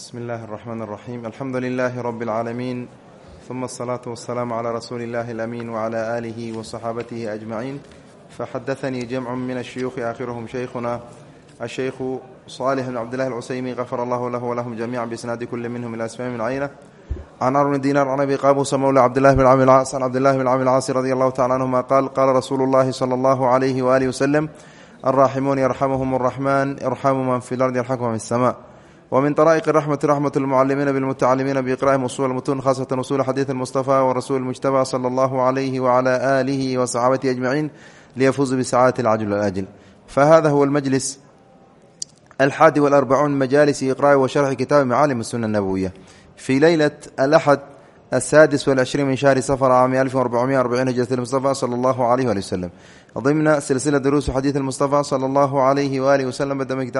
bsmi اllahi الرحmn الرaxيm alxamdu لilh rb العaalamiin ثuma الصlaaة والسlاam عlى rasuuli اllahi الأmin وعlى آlih وصxaabatihi أجmaعin faxadaثnii jamc min الshuyuuخi aakhiruhm shaykhuna الshaykhu صالح بn cbd لlah الcusaymi غafar allah lah wlahm jamiعa bsnaadi kuli minhm ilى asfam min cayna can arni dinar can abi qaabusa mowla cabdillahi bn cami lcaas can cabdillahi bn cami lcaasi radi allahu tacala canhuma qaal qaala rasuulu llahi sala allahu alayhi waalihi waslem alraaximuun yarxamuhum arraxman irxamu man fi lardi yarxamkum man fi sama wmin طrائq الرحmة رحmة المcلimiina bالmتaclimiina بإqrاءi usul الmتun khاصة usul xadيiث المصطفى ورasuل المجتبى slى الlه عlيه وعlى آlih وصxaabatihi أجمaعين liyfuzuu بsacاadة الcجل والأجل fahada huwa الmجlis الxaadi والأربعuun majalis إqrاءi وشharxi kitaabi macaalim الsuنة النbوية fي leyلة الأxد السادس والعشhرين min شhهر sفر cاami ألف وأربعمية أربعين هجرة المصطفى slى الlه عليه وaلي وسلم ضمن سلسلة دروس xadيiث المصطفى slى الlه عليه وآله وسلم bd min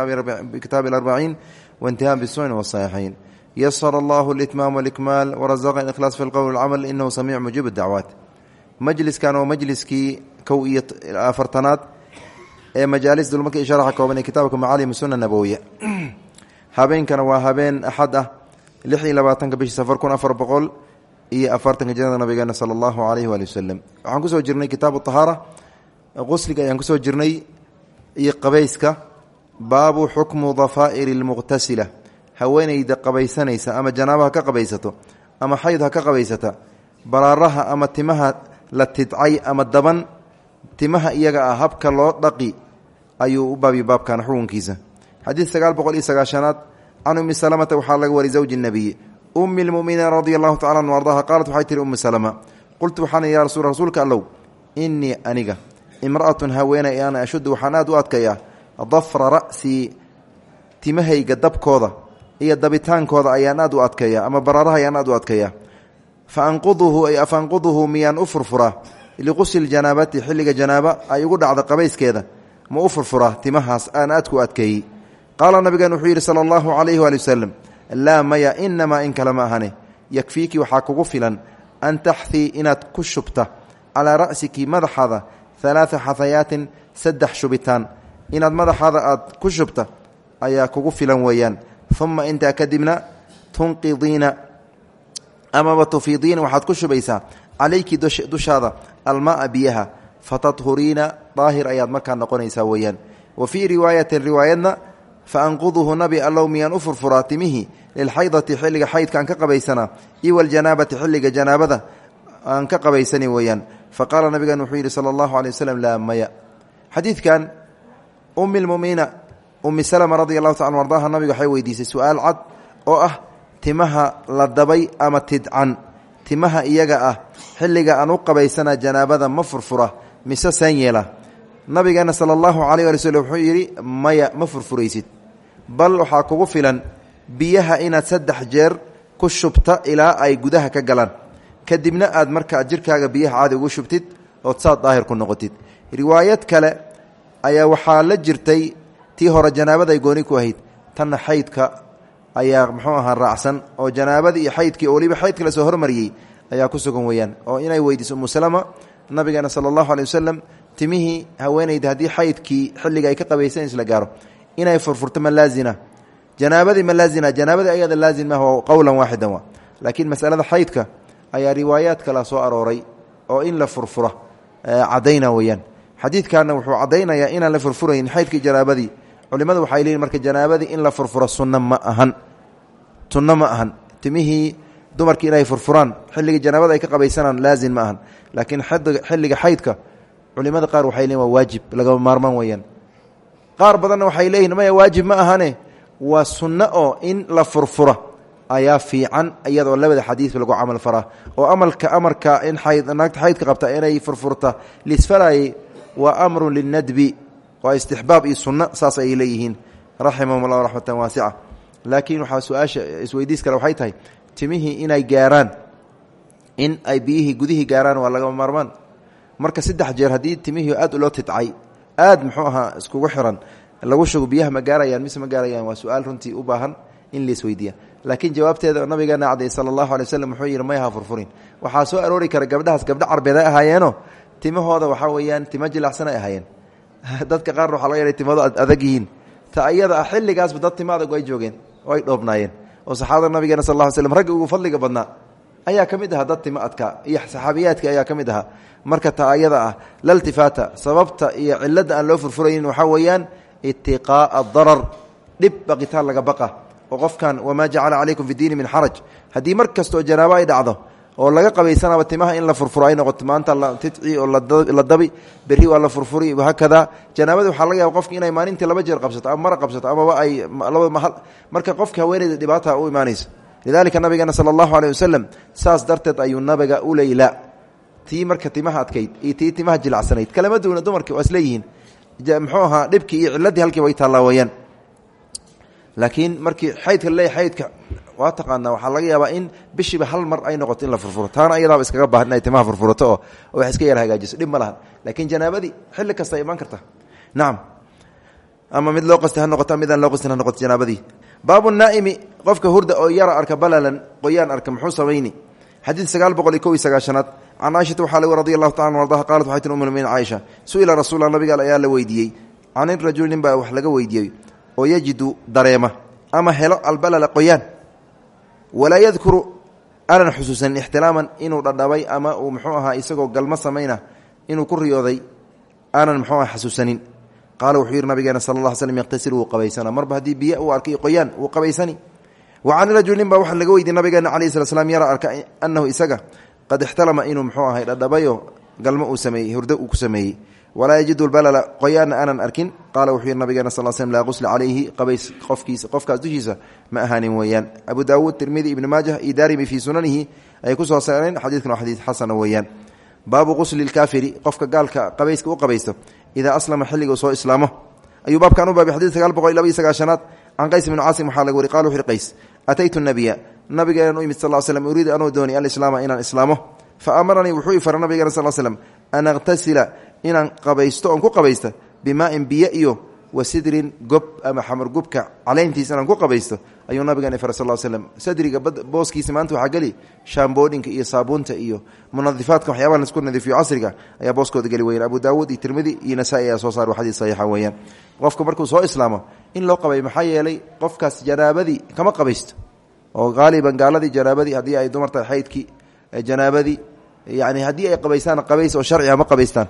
kitaabi الأربعين وانتهاء بالسنن والصحيحين يسر الله الإتمام والإكمال ورزقنا الإخلاص في القول والعمل إنه سميع مجيب الدعوات majliskan oo majliskii kow iyo afartanaad ee majaalis dulmarka i sharaxa kooban ee kitaabka macaalim sunna nabowiya habeenkana waa habeen axad ah lix iyo labaatanka bishii safar kun afar boqol iyo afartanka jannada nabigeena sala allahu alayhi waali wasalam waxaan kusoo jirnay kitaabu tahaara qusliga ayaan kusoo jirnay iyo qabayska baabu xukmu dafaa'iri lmuqtasila. Haweeneyda qabaysanaysa ama janaaba ha ka qabaysato ama xayd ha ka qabaysata baraaraha ama timaha la tidcay ama daban timaha iyaga ah habka loo dhaqi ayuu u baabiya baabkan xukunkiisa. Xadiid sagaal boqol iyo sagaashanaad can ummi salamata waxaa laga wari zawji nebiyi ummi lmuminiina radia allahu tacala an ardaha qaalat waxay tihi ummu salama qultu waxaan ya rasul rasuulka allow innii aniga imra'atun haweeney ana ashuddu waxaan aad u adkayaa dafra ra'sii timahayga dabkooda iyo dabitaankooda ayaan aad u adkeeya ama baraaraha ayaan aad u adkeeya. Fa anquduhu ay afanquduhu miyaan u furfuraa liqusli janaabati xilliga janaaba ay ugu dhacda qabayskeeda ma u furfuraa timahaas aan aadku adkeeyey qaala nabigan wuxuu yidhi sala allahu calayhi waali wasalam laa maya inamaa in kale ma ahane yakfiiki waxaa kugu filan an taxthii inaad ku shubta. Calaa ra'siki madaxaada halaaa xahayaatin saddex shubitaan inaad madaxaada aad ku shubta ayaa kugu filan weeyaan. Uma intaa kadibna tunqidiina amaba tufiidiina waxaad ku shubaysaa calayki dushaada almaaa biyaha. Fatadhuriina daahir ayaad markaa noqonaysaa weeyaan. Wa fii riwaayatin riwaayadna fa anquduhu nabi allow miyaan u furfuraa timihii lilxaydati xilliga xaydka aan ka qabaysanaa iyo waljanaabati xilliga janaabada aan ka qabaysani weeyaan. Fa qaala nabigan wuxuu yidhi sala allahu alay waslem laa maya. Xadiidkan ummi lmuminiina ummi salama radi allahu taala ardaha nabiga waxay weydiisay su'aal cad oo ah timaha la dabay ama tidcan? Timaha iyaga ah xilliga aan u qabaysana janaabada ma furfura mise saan yeela? Nabigeena sala allahu calayh ali slm wuxuu yidhi maya ma furfuraysid. Bal waxaa kugu filan biyaha inaad saddex jeer ku shubta ilaa ay gudaha ka galaan. Kadibna aad markaa jirkaaga biyaha caadi ugu shubtid ood saad daahir ku noqotid. Riwaayad kale ayaa waxaa la jirtay tii hore janaabada ay gooni ku ahayd. Tanna xaydka ayaa muxuu ahaa raacsan oo janaabadii iyo xaydkii oo waliba xaydka la soo hormariyey ayaa ku sugan weeyaan oo inay weydiiso umu salama nabigeena sala allahu aley wasalam timihii haweeneyda haddii xaydkii xilliga ay ka qabaysanayso la gaaro. Inay furfurto ma laazina janaabadii ma laazina janaabadii ayada laazim maaha oo qowlan waaxidan waa. Laakiin masalada xaydka ayaa riwaayaad kala soo arooray oo in la furfura cadayna weeyaan xadiidkaana wuxuu caddaynayaa inaan la furfurayn xaydkii janaabadii. Culimadu waxay leeyiin marka janaabadii in la furfuro sunno ma ahan. Sunno ma ahan. Timihii dumarkii inay furfuraan xilligii janaabada ay ka qabaysanaan laazim ma ahan. Laakiin xilliga xaydka culimada qaar waxay leeyiin waa waajib lagama maarmaan weeyaan. Qaar badanna waxay leeyihiin maya waajib ma ahane. Waa sunno oo in la furfura ayaa fiican iyadoo labada xadiis lagu camal faraa oo amalka amarka in naagta xaydka qabta inay furfurta lisfalayay waa amru linadbi waa istixbaab iyo sunno saas ay leeyihiin. Raximahum allah raxmatan waasica laakiin waxaa su'aasha isweydiis kale waxay tahay timihii inay gaaraan in ay biyihii gudihii gaaraan waa lagama maarmaan. Marka saddex jeer haddii timihii aad loo tidcay aad muxuu ahaa iskugu xiran lagu shugo biyaha ma gaarayaan mise ma gaarayaan waa su'aal runtii u baahan in laisweydiiya laakiin jawaabteeda nabigeena caday sala allahu alay waslem wuxuu yidhi mayaha furfurin. Waxaa soo aroori kara gabdhahaas gabdho carbeed ay ahaayeeno timahooda waxaa weeyaan timo jilacsan ay ahaayeen dadka qaarna waxaa laga yahay timado adag yihiin. Ta iyada ah dad timo adag ay joogeen oo ay dhoobnaayeen. Oo saxaabada nabigeena sal ly slm raggi ugu fadliga badnaa ayaa ka mid dad adka iyo saxaabiyaadka ayaa ka mid marka ta ayada ah laltifaata sababta iyo cilada aan loo furfuraynin waxaa weeyaan itiqaa'a darar dhib baqitaan laga baqa. Oo qofkan wamaa jacala calaykum fi diini min xaraj. Haddii mar kastoo janaabo ay dhacdo oo laga qabaysanaba timaha in la furfuro ay noqoto maanta tidci oo la dabi berri waa la furfuri hakada. Janaabada waxaa laga yaaba qofki inay maalintii laba jeer qabsato ama mara qabsato amaba ay mahal. Marka qofka haweeneyda dhibaata u imaanaysa. Lidalika nabigeena sala allahu wasalam saas darteed ayuu nabiga u leyla tii marka timaha adkayd iyo tii timaha jilacsanayd kalama duwana dumarki waa isleeyihiin iyo ciladii halkiiba ay taallaa laakiin markii xaydka laleey xaydka waa taqaanaa waxaa laga yaabaa in bishiiba hal mar ay noqoto in la furfuro. Taana ayadaaba iskaga baahan inay timaha furfurato oo wax iska yar hagaajiso. Dhib ma laakiin janaabadii xilli kasta imaan karta. Nacam ama mid loo qasta ha noqoto midaan loo qastin noqoto janaabadii. Baabu naa'imi qofka hurda oo yara arka balalan qoyaan arka muxuu samayni? Xadiid sagaal boqol iyo kow iyo sagaashanaad taala ardaha qaalat waxay tir umulminin caaisha su'ila rasuula nabiga ayaa la weydiiyey. Can irajuli nin wax laga weydiiyey oo yajidu dareema ama helo albalala qoyaan walaa yadkuru aanan xusuusanin ixtilaaman inuu dhadhabay ama uu muxuu ahaa isagoo galmo samayna inuu ku riyooday aanan muxuu aha xasuusanin qaala wuxuu yidhi nabigeena sala alla slm yaqtasil wuu qabaysana. Marba haddii biyo uu arkay qoyaan wuu qabaysani. Wa can rajul nin baa waxaa laga weydiye nabigeena calayhi slat slam yara arka annahu isaga qad ixtalama inuu muxuu ahay dhadhabayo galmo uu sameeyey hurdo walaa yajidu lbalala qoyaanna aanan arkin qaala wuxuu yidhi nabigeena sal slm laa qusla calayhi qabays qofkiisa qofkaas dushiisa ma ahaanin weeyaan abu daawuud tirmidi ibni maajah iyo daarimi fii sunanihi ayay ku soo saareen xadiidkan waa xadiid xasana weeyaan baabu qusli lkaafiri qofka gaalka qabayska u qabaysto idaa aslama xilliga uu soo islaamo ayuu baabkan u baabay xadid sagaal boqol iyo laba iyo sagaashanaad can qays bni caasim waxaa laga wari qala wuxu uhi qays ataytu nabiya nabigeenan u yimid sal l slm uriidu anuu dooni alislaama inaan islaamo fa amaranii wuxuu i fara nabigeena sal an aqtasila inaan qabaysto oon bimaain biyo iyo wa sidrin gob ama xamargubka caleyntiis inaan ku qabaysto ayuu nabigeena fara sal slm sadriga booskiisa maanta waxaa geli shaamboodhinka iyo saabuunta iyo munadifaadka waxyaabaha la isku nadiifiyo casriga ayaa booskooda geli weyaan abu daawuud iyo tirmidi iyo nasaa-i ayaa soo saar xadiis saxiixa weeyaan. Qofka markuu soo islaamo in loo qabay maxaa yeelay qofkaas janaabadii kama qabaysto oo haaliban gaaladii janaabadii haddii ay dumar tahay xaydkii janaabadii yani haddii ay qabaystaan qabays oo sharciga ma qabaystaan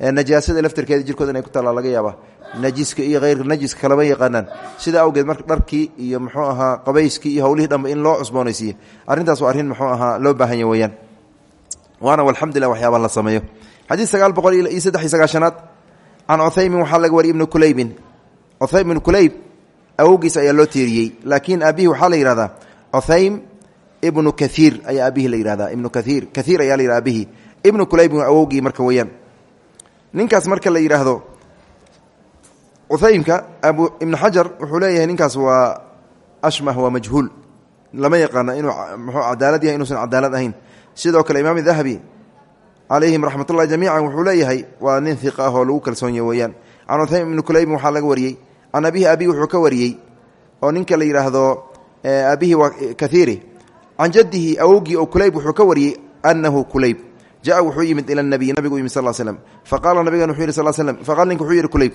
najaasada laftirkeeda jirkooda inay ku taallaa laga yaaba najiska iyo heyrka najiska kalama yaqaanaan. Sida awgeed marka dharkii iyo muxuu ahaa qabayskii iyo howlihii dhanba in loo cusboonaysiiye arrintaas waa arrin muxuu ahaa loo baahanya weyaan waana walxamdulilah waxyaabaa la sameeyo. Xadiid sagaal boqol iyo saddex iyo sagaashanaad can cuthaymin waxaa laga wariy ibnu kulaybin. Cuhaym ibnu kulayb awowgiis ayaa loo tiiriyey laakiin aabihi waxaa la yihahdaa cuhaym ibnu kaiir ayaa aabihi la yihahdaa ibnu kaiir kaiir ayaa la yihah abihi ibnu kulaybin awowgii marka weyaan ninkaas marka la yidhaahdo cuhaymka abu ibnu xajar wuxuu leeyahay ninkaas waa ashmah waa majhuul. Lama yaqaano inuu mxuu cadaalad yahay cadaalad ahayn. Sidoo kale imaam dahabi calayhim raxmat ullahi wuxuu leeyahay waa nin hiqa ah oo lagu kalsoonye weeyaan. Can cuhaym ibni kulaybin waxaa laga wariyey. Can abihi wuxuu ka wariyey oo ninka la yidhaahdo abihi waa kaiiri can jadihi awowgii oo kulayb wuxuu ka wariyey anahu kulayb jaa wuxuu yimid ila nabiy nabigu yimid sal slm faqala nabigan wuxuu yih sal slm faqala ninka wuxuu yihi kulayb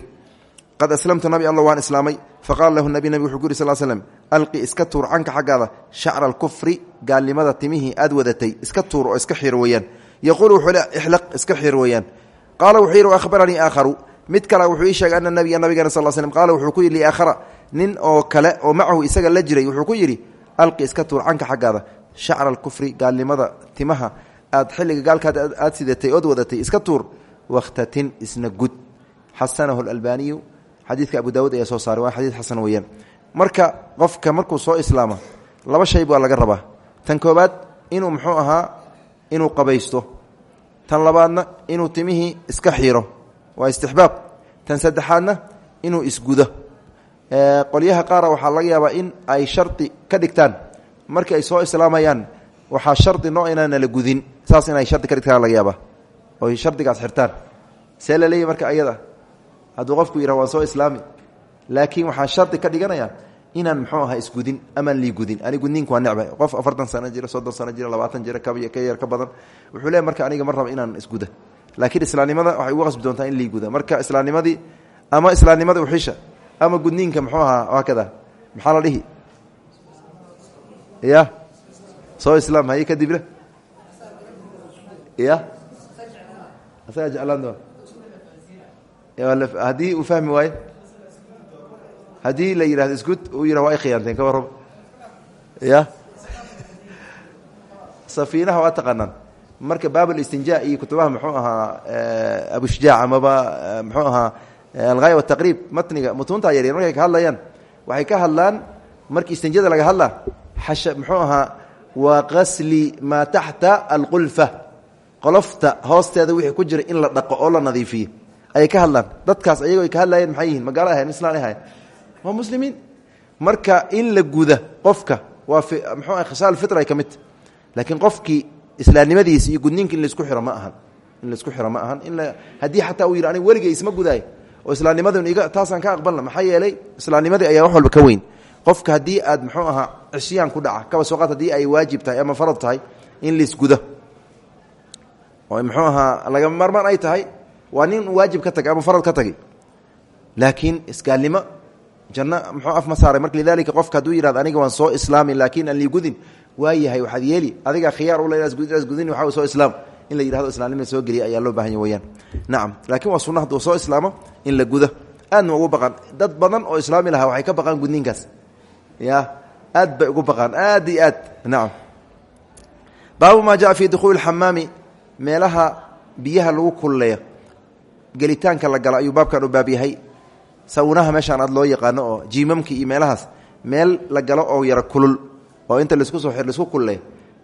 qad aslamtu nabi alla waan islaamay faqala lahu nabi nabig wuxuu ku yiri sal slm alqi iska tuur canka xaggaada shacra alkufri gaalnimada timihii aad wadatay iska tuur oo iska xir weeyaan yaquulu wuxuu ixlaq iska xir weeyaan qaala wuxuu yidhi ahbaranii aakharu mid kale wuxuu ii sheegay ana nabiya nabigeena sal slm qaala wuxuu ku yidhi liaakhara nin oo kale oo macahu isaga la jiray wuxuu ku yidhi aad xilliga gaalkaad aad sidatay ood wadatay iska tuur wakhtatin isna gud. Xasanahu alalbaaniyu xadiidka abu daawud ayaa soo saaray waa xadiid xasan weeyaan. Marka qofka markuu soo islaamo laba shay baa laga rabaa. Tan koobaad inuu muxuu ahaa inuu qabaysto. Tan labaadna inuu timihii iska xiiro. Waa istixbaab. Tan saddexaadna inuu isgudo. Qolyaha qaara waxaa laga yaabaa in ay shardi ka dhigtaan. Markii ay soo islaamayaan waxaa shardi noo inaana la gudin saas inay shardi ka dhigtaan laga yaaba oy shardigaas xirtaan. See la leeyahy marka ayada? Hadduu qofku yidhah waan soo islaami. Laakiin waxaan shardi ka dhiganaya inaan muxuu ahaa isgudin amaan lii gudin. Ani gudniinku waa necba qof afartan sano jira soddon sano jira labaatan jira ka yar ka badan. Wuxuu leeya marka aniga ma raba inaan isguda. Laakiin islaamnimada waxay ugu qasbi doontaa in lii guda. Marka islaamnimadii ama islaamnimada uxisha ama gudniinka muxuu ahaa hakada maxaa la dhihi? Ya soo islaam haye kadibna ya asagaa jeclaan doona haddii uu fahmi waayo haddii la yidhahdo isgud uu yidhah waa ay khiyaanteen ka warraba ya safiinaha waa taqaanaan. Marka baabulistinja iyo kutubaha muxuu ahaa abushujaac amaba muxuu ahaa alghaaya wataqriib matniga mutuunta yaryar markay ka hadlayaan waxay ka hadlaan markii istinjada laga hadla xasha muxuu ahaa waa qasli maa taxta alqulfa. Qolofta hoosteeda wixii ku jira in la dhaqo oo la nadiifiyo. Ayay ka hadlaan. Dadkaas ayagoo ay ka hadlayeen maxay yihiin? Magaalo ahayn? Islaan ahayn? Waa muslimiin? Marka in la guda qofka waa muxuu ah khisaal fitra ay ka midta laakiin qofkii iyo gudniinka in la isku xiro ahan. In la isku xiro ma ahan. In haddii xataa uu yidhi aniga isma gudaay oo islaamnimadun iga taasaan ka aqbalna. Maxaa yeelay islaamnimadii ayaa wax walba ka weyn. Qofka haddii aad muxuu ahaa cisyaan ku dhaca. Kaba sooqaad haddii ay waajib tahay ama farad tahay in laisgudo oo muxuu ahaa lagama maarmaan ay tahay waa nin waajib ka tagay ama farad ka tagay. Laakiin isgaalnimo janno muxuu af ma saaray. Marka lidalika qofka hadduu yihahdo aniga waan soo islaami laakiin aan lii gudin waa yahay waxaad yeeli. Adiga khiyaar ule inaas gudin waxa soo islaam. In la yidhahdo islaamnimada soo geliya ayaa loo bahanya weyaan nacam laakiin waa sunna hadduu soo islaamo in la gudo aadna ugu baqaan. Dad badan oo islaami lahaa waxay ka baqaan gudniinkaas. Ya aad bay ugu baqaan aad iyo aad. Nacam baabu maa jaa fii dukhuuli xamaami meelaha biyaha lagu kululeeya gelitaanka la gala ayuu baabkan u baab yahay. Sawnaha meeshaan aad loo yaqaano oo jiimamki iyo meelahaas meel la galo oo yaro kulul oo inta la isku soo la isku kulleeya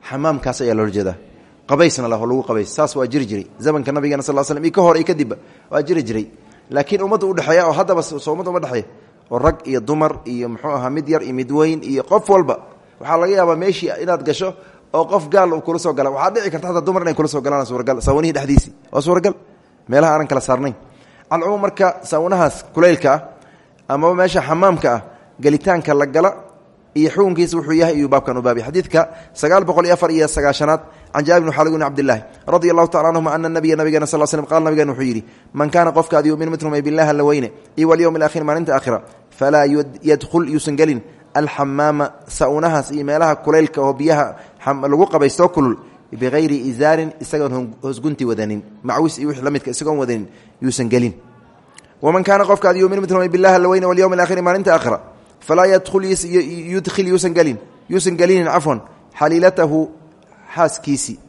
xamaamkaas ayaa loola jeedaa. Qabaysna lah oo lagu qabays saas waa jiri jiray. Zamanka nabigeena sal slm iyo ka hor iyo laakiin ummadda udhexeeya oo oo rag iyo dumar iyo muxuu ahaa mid yar iyo mid weyn iyo qof walba waxaa laga yaabaa meeshii inaad gasho oo qof gaal uu kula soo gala. Waxaa dhici karta hataa dumar inay kula soo galaan suuragal. Sawanihii dhexdiisii waa suuragal. Meelaha aanan kala saarnayn. Alcumuum marka sawnahaas kulaylka ah meesha xamaamka ah la gala iyo xukunkiisa wuxuu yahay iyuu baabkan u baabay xadiidka sagaal boqol iyo afar iyo sagaashanaad can jaabir bn xalig bn cabdillahi radia allahu tacala anhuma ana nabiya nabigeena sal slm qala nabigeena wuxuu yidhi man kaana qofka ad yumin mid rumay billahi alla weyne iyo walyowmi alaakhir maalinta aakhira falaa yadkhul yuusan gelin alxamaama saunahaas iyo meelaha kulaylka oo biyaha lagu qabaystoo kulul bikayri izaarin isagoon hoosgunti wadanin macwis iyo wixii la midka isagoon wadanin yuusan gelin waman kaana qofka ad yumin mid billahi alla weyne walyowmi alaakhiri maalinta aakhira falaa yudkhil yuusan gelin yuusan gelinin cafwan xaliilatahu xaaskiisii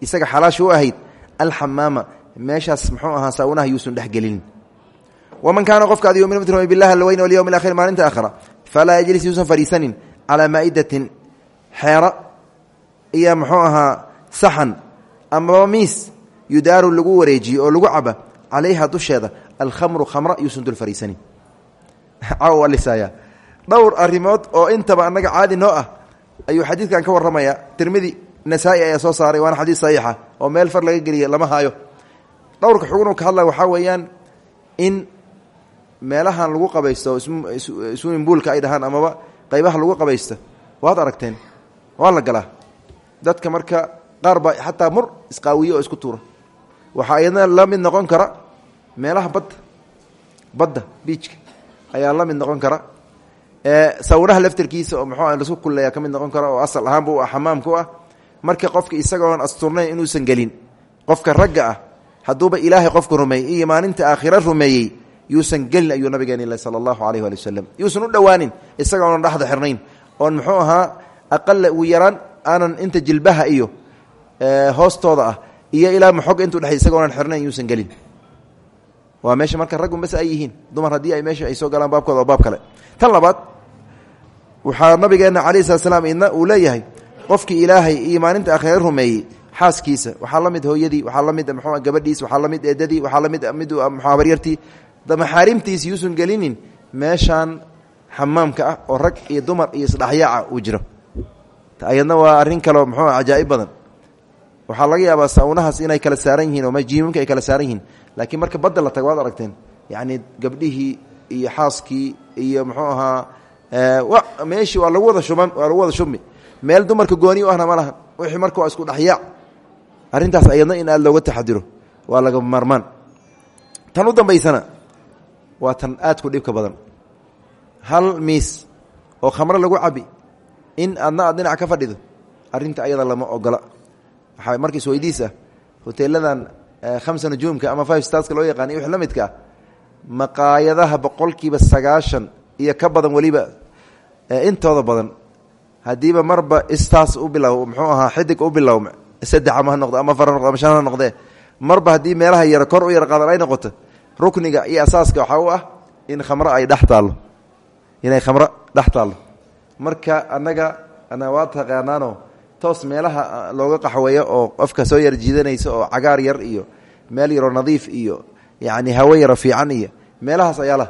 isaga xalaasha u ahayd alxamaama meeshaas muxuu ahaa waman kaana qofka ad yumin billahi alla weyne walyowmi alaakhiri maalinta aakhira falaa yajlis yuusan fadhiisanin calaa maa'idatin xeero iyo muxuu ahaa saxan amaba miis yudaaru lagu wareejiyo oo lagu caba calayha dusheeda alkhamru khamra yuusan dul fadhiisanin cawalisaya dhowr arrimood oo intaba annaga caadi noo ah ayuu xadiidkan ka warramaya tirmidi nasaa-i ayaa soo saaray waana xadiid saxiixa oo meel far laga geliya lama haayo dhowrka xugun ka meelahan lagu qabaysto swimmingbuolka ay dhahaan amaba qaybaha lagu qabaysto waad aragteen. Waa la galaa. Dadka marka qaar baa mur isqaawiye isku tuura waxaa iyadna la mid noqon kara meelaha badda badda biijka ayaa la mid noqon kara. Sawnaha laftarkiisa oo muxuu lasku kulleeya ka mid noqon kara oo asal ahaanba u ah ah. Marka qofka isagoon asturnayn inuusan gelin. Qofka ragga ah hadduuba ilaahay qofka rumeeyey iyo maalinta aakhira rumeeyey yuusan gelin ayuu nabigeena ilahi sala allahu alayh waali wasalam yuusan u dhowaanin isagoonan dhexda xirnayn. Oon muxuu ahaa aqala ugu yaraan aanan inta jilbaha iyo hoostooda ah iyo ilaa maxoga intuu dhexay isagoonan xirnayn yuusan gelin. Waa meesha marka raggun bas ay yihiin. Dumar haddii ay meesha ay soo galaan baabkooda oo baab kale. Tan labaad waxaa nabigeena calayh slat slam idna uu leeyahay qofkii ilaahay iyo maalinta aakhira rumeeyey xaaskiisa. Waxaa hooyadii waxaa la mid mxu gabadhiis waxaa eedadii waxaa la mid mid maxaarimtiisi yuusan gelinin meeshaan xamaamka ah oo rag iyo dumar iyo isdhexyaaca uu jiro. Ayadna waa arrin kaleo muxuu cajaa'ib badan. Waxaa laga yaabaa saunahaas inay kala saaran yihiin oo jiimamka ay kala saaran yihiin laakiin marka badda la tago waad aragteen yacni gabdhihii iyo xaaskii iyo muxuu ahaa meeshii waa lagu wada shuban waa lagu wada shubmi. Meel dumarka gooni u ma lahan wixii marka isku dhexyaac. Arrintaas ayadna in aad looga taxadiro waa laga maarmaan tan u dambaysana waa tan aadku dhibka badan. Hal miis oo khamro lagu cabi in adna aad dhinac ka fadhido arrinta ayada lama ogola. Waxaa markiis weydiis ah hoteeladan khamsa nujuumka ama five starska loo yaqaana iyo la midka ah maqaayadaha boqolkiiba sagaashan iyo ka badan weliba intooda badan haddiiba marba istaas u bilow muxuu ahaa xidig u bilow saddex ama noqdo ama afar ha noqdo ama shan ha marba haddii meelaha yara kor u yara qaadan noqoto rukniga iyo asaaska waxaa u ah in khamro ay dhex taallo. Inay khamro dhex taallo. Marka annaga ana waa taqaanaano toos meelaha looga qaxweeyo oo qofka soo yar jiidanaysa oo cagaar yar iyo meel yaroo nadiif iyo yacni hawo yaro fiican iyo meelahaas ayaa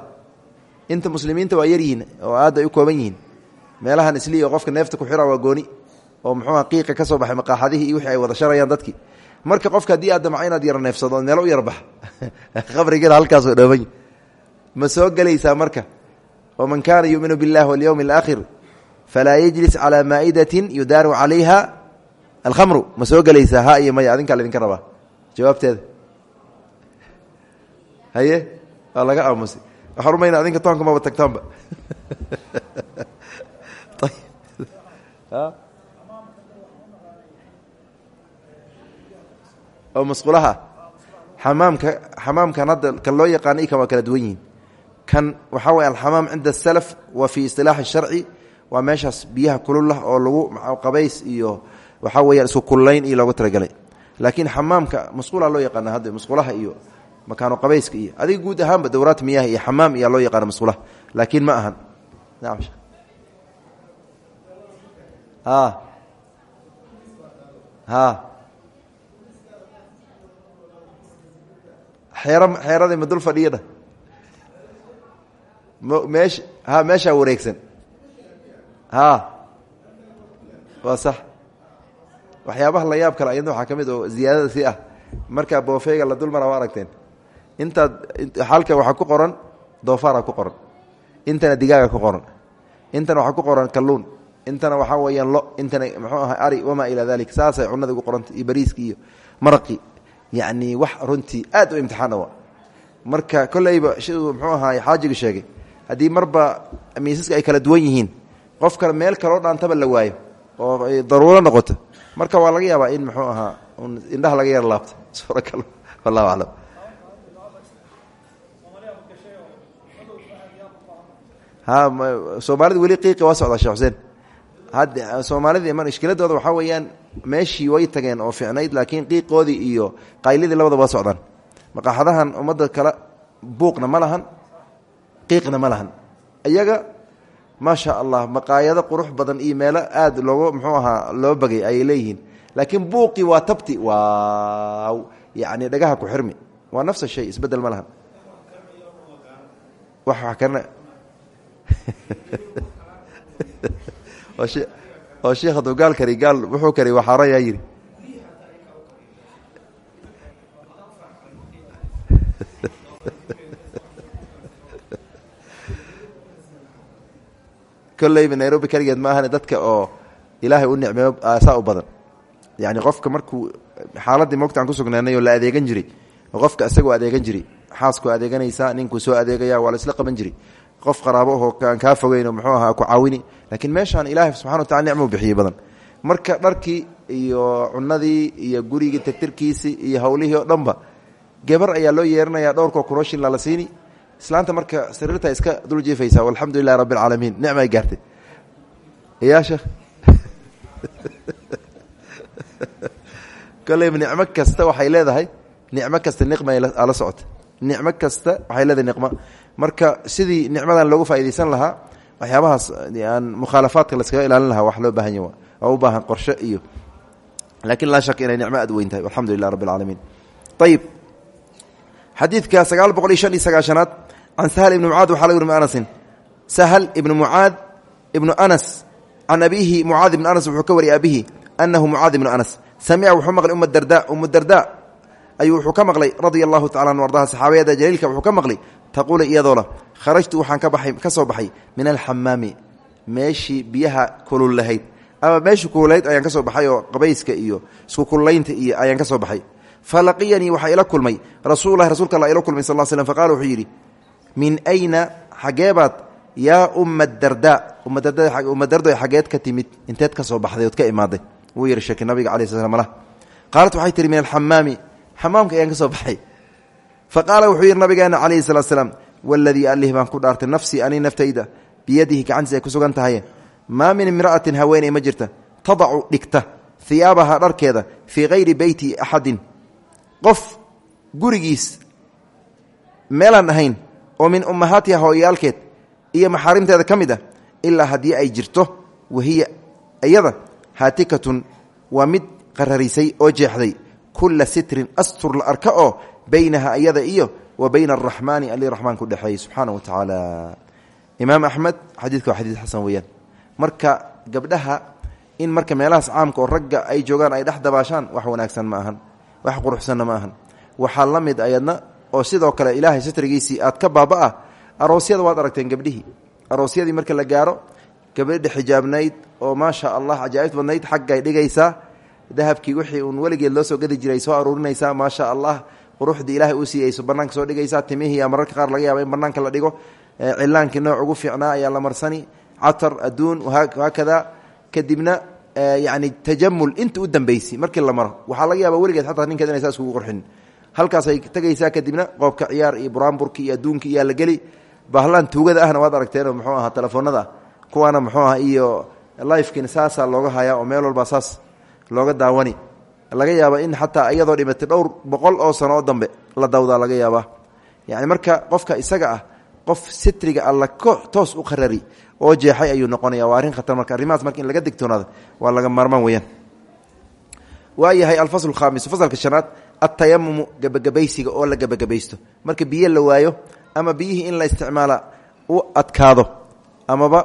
inta muslimiinta waa yaryihiin oo aad ay u kooban yihiin. Meelahan isliya qofka neefta ku xira waa gooni. Oo muxuuha qiiqa ka soo baxay maqaaxadihii iyo wixii ay wada sharayaan dadkii marka qofka haddii aad damca inaad yara neefsado meelo u yarbax qabrigana halkaas waa dhooban ma soo gelaysaa marka? Waman kaana yuuminu biاllahi walyowmi اlaakhir falaa yejlis calaa maa'idatin yudaaru calayha alkhamru. Ma soo gelaysaa? Ha iyo maya adinkaa laydinka rabaa. Jawaabteeda. Haye? Laga aamusay waxaan adinka toonka maba tagtaanba oo masqulaha xamaamka xamaamkan hadda kan loo yaqaana kala duwan kan waxaa waye alxamaam cinda asalaf wa fii isilaaxi sharci waa meeshaas biyaha kulullah oo lagu qabays iyo waxaa weyaan isku kululayn iyo loogu talagelay laakiin xamaamka masquula loo yaqaana hadda masqulaha iyo makaano qabayska iyo adiga guud ahaanba dowraat miyaha iyo xamaam ayaa loo yaqaana masqulaha. Laakiin ma ahan. A a xeero xeeradii ma dul fadhiyadha meesh ha meeshaa wareegsan. Ha waa sax. Waxyaabaha la yaab kale ayadna waxaa ka oo ziyaadada si ah. Markaa boofeyga la dul mara waa aragteen. Intaad halka waxaa ku qoran doofaara ku qoran. Intana digaaga ku qoran. Intana waxaa ku qoran kalluun. Intana waxaa weeyaan lo. Intana muxuu aha ari wamaa ilaa dalik saasay cunada ugu qoranta iyo bariiski iyo maraqi yacni wax runtii aad u imtixaana marka kolleyba siduu muxuu ahaay xaajiga sheegay haddii marba miisaska ay kala duwan yihiin qof kale meel kaloo dhaantaba la waayo oo ay daruuro noqoto marka waa laga yaabaa in muxuu ahaa indhaha laga yar laabto. Suuragal wallahu aclam. Soomaalida weli qiiqi waa socdaa sheekh xuseen. Soomaalida iman ishkiladooda waxaa weeyaan meeshii way tageen oo ficnayd laakiin qiiqoodii iyo qaylidii labadaba waa socdaan. Maqaaxadahan ummadda kale buuqna ma lahan qiiqna ma lahan. Iyaga maasha allah maqaayado qurux badan iyo meelo aad loogu muxuu ahaa loo bagay ayay leeyihiin. Laakiin buuqii waa tabti waaw. Yani dhagaha ku xirmi. Waa nafsa shay isbeddel ma lahan oo sheekh hadduu gaal kari gaal wuxuu kari waxaara yaa yidhi. Kolleyba nairobi keligeed ma ahan dadka oo ilaahay u nicmeeyo aasaa u badan. Yani qofka markuu xaaladii mogta aan kusugnaanay oo la adeegan jiray qofka isagoo adeegan jiray xaasku adeeganaysaa ninkuu soo adeegaya waa la isla qaban jiray qof qaraabo oo aan kaa fogeyn muxuu ahaa ku caawini. Laakiin meeshaan ilaahay subxana wa tacala nicmuu bixiyey badan. Marka dharkii iyo cunadii iyo gurigii tirtirkiisii iyo howlihii oo dhanba gabar ayaa loo yeeranaya dhowrkoo kuroshin lala siini. Islaanta marka sariirta iska dul jiifaysa walxamdu lilahi rabbi alcaalamiin nicma ay gaartay. Ya sheekh? Koleyba nicmo kasta waxay leedahay. Nicmo kasta niqma ala socota nicmo kasta waxay leedahay niqmo marka sidii nicmadan loogu faa'idaysan lahaa waxyaabahaas aan mukhaalafaadka laskaga ilaalin lahaa wax loo baahan ya oo u baahan qorshe iyo laakiin laa shak inay nicmo aad weyn tahay. Alxamdu lilah rabbi alcaalamiin ayib xadiidka sagaal boqol iyo shan iyo sagaashanaad can sahl ibni mucaad waxaa laga wuri min anasin. Sahl ibnu mucaad ibnu anas can abiihi mucaad ibni anas wuxuu ka wariyay abihi anahu mucaad ibnu anas. Samica wuxuu maqlay uma darda umu darda ayuu wuxuu ka maqlay radia allahu tacala an ardaha saxaabiyada jaliilka wuxuu ka maqlay taquula iyadoo lah kharajtu waxaan ka baxay ka soo baxay min alxamaami meeshii biyaha kulul lahayd. Ama meeshii kululayd ayaan ka soo baxay oo qabayska iyo isku kululaynta iyo ayaan ka soo baxay. Falaqiyanii waxaa ila kulmay rasuululahi rasuulka alla ila kulmay sal slm faqala wuxuu min ayna xageebaad yaa umma darda umma dardo xageed ka timid inteed ka soo baxday ood ka imaaday. Wuu yidhi sheekay nabiga cala sl qaalat waxay tihi min alxamaami xamaamka ayaan ka soo baxay fa qaala wuxuu yidhi nabigeena calayhi salatu slaam waladii allih baan ku dhaartay nafsii ani naftayda biyadihi gacantiisa ay ku sugan tahay. Maa min imra'atin haweeney ma jirta. Tadacu dhigta. Hiyaabaha dharkeeda fii hayri beyti axadin qof gurigiis meelaan ahayn oo min ummahaatiha hooyaalkeed iyo maxaarimteeda ka mid ah ilaa haddii ay jirto wahiya iyada haatikatun waa mid qararisay oo jeexday. Kulla sitrin astur la arka oo baynaha iyada iyo wa bayna araxmaani ali raxmaan ku dhexeeyey subxaana wa tacaala. Imaam axmed xadiidka waa xadiid xasan weeyaan. Marka gabdhaha in marka meelahaas caamka oo ragga ay joogaan ay dhex dabaashaan wax wanaagsan ma ahan wax quruxsanna ma ahan. Waxaa la mid ayadna oo sidoo kale ilaahay satrigiisii aad ka baaba-a aroosyada waad aragteen gabdhihii aroosyadii marka la gaaro gabadha xijaabnayd oo maasha allah cajaa'ibt badnayd xaggay dhigaysaa dahabkii wixii uun weligeed loo soo gadi jiray soo aruurinaysaa maasha allah quruxdii ilaahay uu siiyeyso bannaanka soo dhigaysaa timihii mararka qaar laga yaaba in bannaanka la dhigo. Cilaankii nooc ugu fiicnaa ayaa la marsani. Catar adduun haakada kadibna yani tajamul inta u dambeysay markii la maro. Waxaa laga yaaba weligeed xataa ninkeed inay saas kugu qurxin. Halkaasay tegaysaa kadibna qoobka ciyaar iyo buraanburki iyo adduunki iyaa la geli. Bahlaan tuugada ahna waad aragteen muxuu ahaa telefoonada. Kuwaana muxuu aha iyo lifekin saasaa looga hayaa oo meel walba saas looga daawani laga yaaba in xataa iyadoo dhimatay dhowr boqol oo sano dambe la dawdaa laga yaabaa. Yani marka qofka isaga ah qof sitriga alla toos u qarari oo jeexay ayuu noqonaya. Waa khatar marka arrimahaas marka in laga digtoonaado waa laga maarmaan weyaan waayahay alfasl khaamis fasalka shanaad atayamumu gebagabaysiga oo la gebagabaysto marka biyo la waayo ama biyihii in la isticmaala u adkaado amaba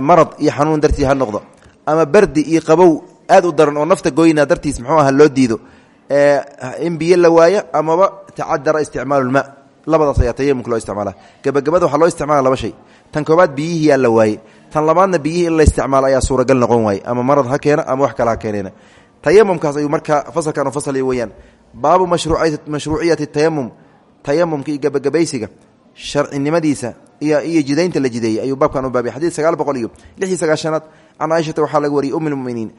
marad iyo xanuun dartii ha noqdo ama bardi iyo qabow aad u daran oo nafta goyna dartiis muxuu aha loo diido. In biyo la waayo amaba tacadara isticmaalu lma labadaas ayaa tayamumka loo isticmaala gebagabada waxaa loo isticmaala laba shay. Tan koobaad biyihiyaa la waaye tan labaadna biyihii la isticmaalo ayaa suuragal noqon waaye ama marad ha keena ama wax kale ha keeneena. Tayamumkaas ayuu marka fasalkan u fasaliya weyaan baabu mashruuciyati tayamum tayamumka iyo gebagabaysiga sharcinimadiisa iyo jidaynta la jideeyey ayuu baabkan u baabay xadiid sagaal iyo lix iyo sagaashanaad can caaishata waxaa laga lmuminiin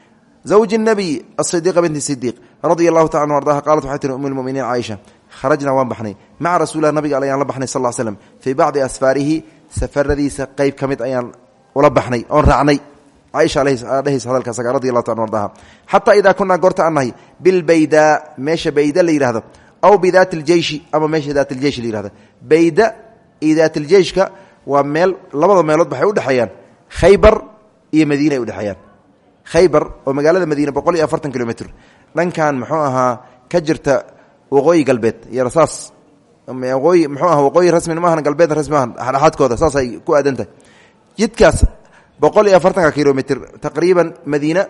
zawji nabiy asidiiqa binti sidiiq radia allahu taala anu ardaha qaalat waxay tiri um lmuminiin caaisha kharajnaa waan baxnay maca rasuulilah nabiga al ayaan la baxnay sal slm fii bacdi asfaarihi safaradiisa qeyb ka mid ayaan ula baxnay oon raacnay caaisha dhehaysa hadalkaasaga radi allahu taala ardaha xataa idaa kunaa goorta aan nahay bilbaydaa meesha bayda la yidhahdo aw bidaati ljeyshi ama meesha daatiljeysh la yihahdo bayda iyo daatiljeyshka waa meel labada meelood waxay udhexeeyaan khaybar iyo madiina ay udhexeeyaan khaybar oo magaalada madiina boqol iyo afartan kilomitr dhankan muxuu ahaa ka jirta waqooyi galbeed iyo saas waqooyi muxuu aha waqooyi rasmin maahan galbeed rasmi maahan dhexdhexaadkooda saasay ku aadan tahay. Jidkaas boqol iyo afartanka kilomitr taqriiban madiina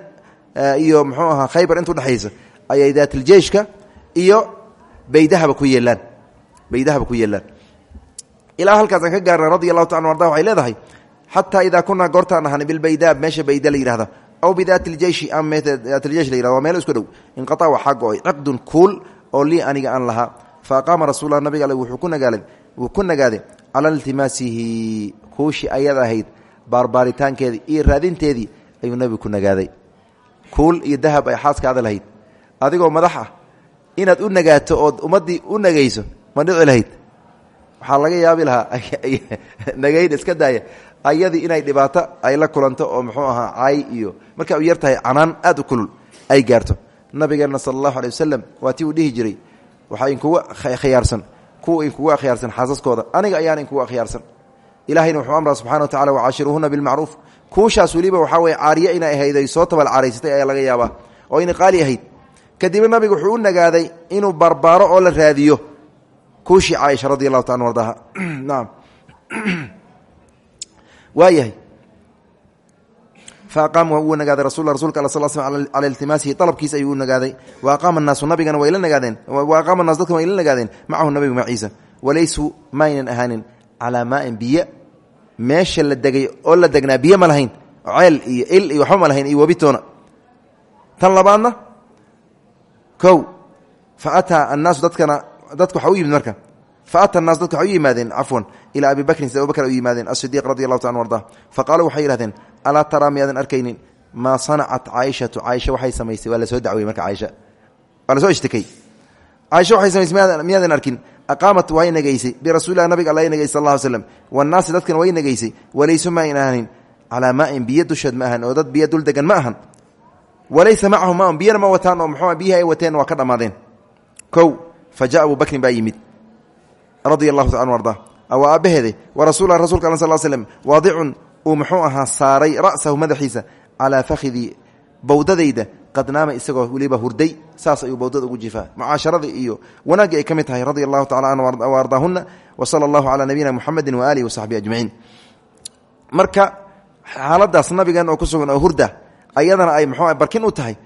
iyo muxuu ahaa khaybar inta udhexaysa ayay daatiljeyshka iyo baydahaba ku yeelaan. Baydahaba ku yeelaan. Ilaa halkaasaan ka gaarna radi allahu taala arda waxay leedahay xataa idaa kunaa goortaan ahan bilbayda meesha bayda la aw bidaati ljeyshi ama daatljeysh la yihahda waa meel isku dhow. Inqaطa waxaa go'ay ciqdun kuul oo lii aniga aan lahaa. Fa aqaama rasuullah nabiga ale wuxuu ku nagaalay wuu ku nagaaday calaa iltimaasihi kuushii ayada ahayd baarbaaritaankeedii iyo raadinteedii ayuu nabigu ku nagaaday. Kuul iyo dahab ay xaaskaada lahayd adigoo madax ah inaad u nagaato ood ummaddii u nagayso ma dhici lahayd. Waxaa laga yaabi lahaa nagayn iska daaya ayadii inay dhibaato ay la kulanto oo muxuu ahaa caay iyo marka u yar tahay canaan aad u kulul ay gaarto. Nabigeenna sala allahu aley wasalam waa tii uu dhihi jiray waxaa inkuga khiyaarsan kuwa inkugu akhyaarsan xaasaskooda aniga ayaan inkugu akhyaarsan ilahayna wuxuu amraa subxana wa tacala wacaashiruuhuna bilmacruuf. Kuushaas weliba waxaa weye caariye inay ahayd ay soo tabal caaraysatay ayaa laga yaabaa oo inay qaali ahayd. Kadibna nabigu wuxuu nagaaday inuu barbaaro oo la raadiyo kuushii caaisha radi allahu taala ardaha. Naam waayahay. Faaqaama wuu nagaaday rasul rasulka al sl cala iltimaasihi dalabkiisa ayuu u nagaaday. Wa aqaama annaasu nabigana way la nagaadeen. Wa aqaama nas dadkana way la nagaadeen. Macahu nabigu maciisa walaysuu maynan ahaanin calaa maain biyo meesha la degay oo la degnaa biyo ma lahayn. Ceel iyo il iyo waxba ma lahayn iyo webitoona tan labaadna kow fa ataa annaasu dadkana dadka waxaa u yimid marka fa ata naas dadka waxay u yimaadeen cafwan ilaa abi bakrin sida abubakr u yimaadeen asidiiq radi allahu ta an arda fa qaaluu waxay yihahdeen alaa taraa miyaadan arkaynin maa sanacat caaishatu caaisha waxay samaysay waa la soo dacweyey marka caaisha waa la soo ishtikay caaisha waxay samaysay miyaadan arkin aqaamat way negaysay birasuulilah nabiga alla negaysay sal ll slm wannaasi dadkan way negaysay walaysu ma ayn ahanin calaa maain biyo dusheed ma ahan oo dad biyo dul degan ma ahan walaysa macahu maan biyana ma wataan radia allahu ta anu arda. Waa aabbaheede wa rasulah rasulka al sal slm waadicun uu muxuu ahaa saaray ra'sahu madaxiisa calaa fakhidii bowdadayda qad naama isagoo weliba hurday saas ayuu bowdada ugu jifaa mucaasharadii iyo wanaaggii ay ka mid tahay radia allahu tacala anhu wa ardaahuna wa sala allahu calaa nabiyina muxamedi waaalihi wasaxbihi ajmaciin. Marka xaaladaas nabigan oo ku sugan oo hurda ayadana ay mxuu barkin u tahay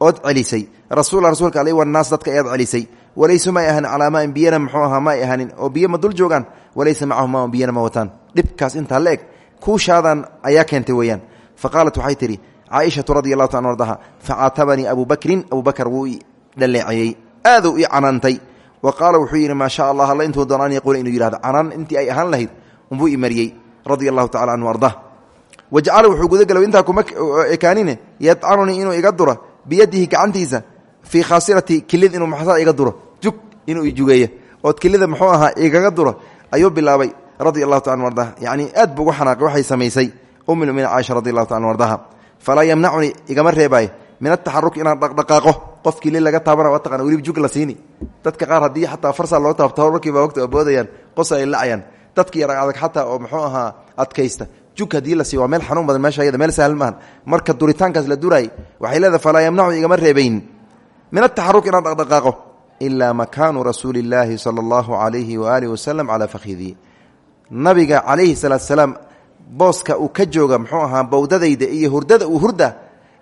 ood celisay. Rasuula rasuulka ale wanaas dadka ayaad celisay. Walaysu may ahan calaa maain biyana muxuu ahaa may oo biyo ma dul joogaan. Walaysa macahu maa biyana ma wataan. Dhibkaas intaa la eg kuushaadan ayaa keentay weeyaan. Fa qaalat waxay tidhi caaishatu radi allahu ta an ardaha facaatabanii abu bakrin abu bakr wuu i dhaleeceeyey aaduu i canaantay. Wa qaala wuxuu yidhi maa sha allah alla intuu doona an yaquula inuu yihahdo canaan ay ahaan lahayd unbuu i mariyey. Radia allahu tacala anhu ardah. Wajacala wuxuu gudagalow intaa kuma ekaanine yadcanunii iga duro biyadihi gacantiisa fii khaasirati kilid inuu maxsaa iga duro? Jug inuu ijugeeyo ood kilida muxuu ahaa igaga duro? Ayuu bilaabay radia allahu ta anu ardaha. Yacni aad buu ugu xanaaqay waxay samaysay ummumuminiin caaisha radi allahu ta anu ardaha. Falaa yamnacunii igama reebaayo min ataxaruki inaan dhaqdhaqaaqo. Qof kili laga taabana waa taqana weliba jug la siini. Dadka qaar haddii xataa farsaa loo taabto markiiba wagti aboodayaan qos ay lacayaan dadkii oo ahaa adkaysta jug haddii la siiy waa meel xanuun badan meesha ayada meel sahlan maahan. Marka duritaankaas la duraayay waxay leedahay falaa yamnacu igama reebayn. Min ataxaruki inaan dhaqdhaqaaqo. Ilaa makaanu rasuuli illaahi sala allahu calayhi waaalih wasalam calaa fakhidii. Nabiga calayhi salaatu salaam booska uu ka jooga muxuu ahaa bowdadayda iyo hurdada uu hurda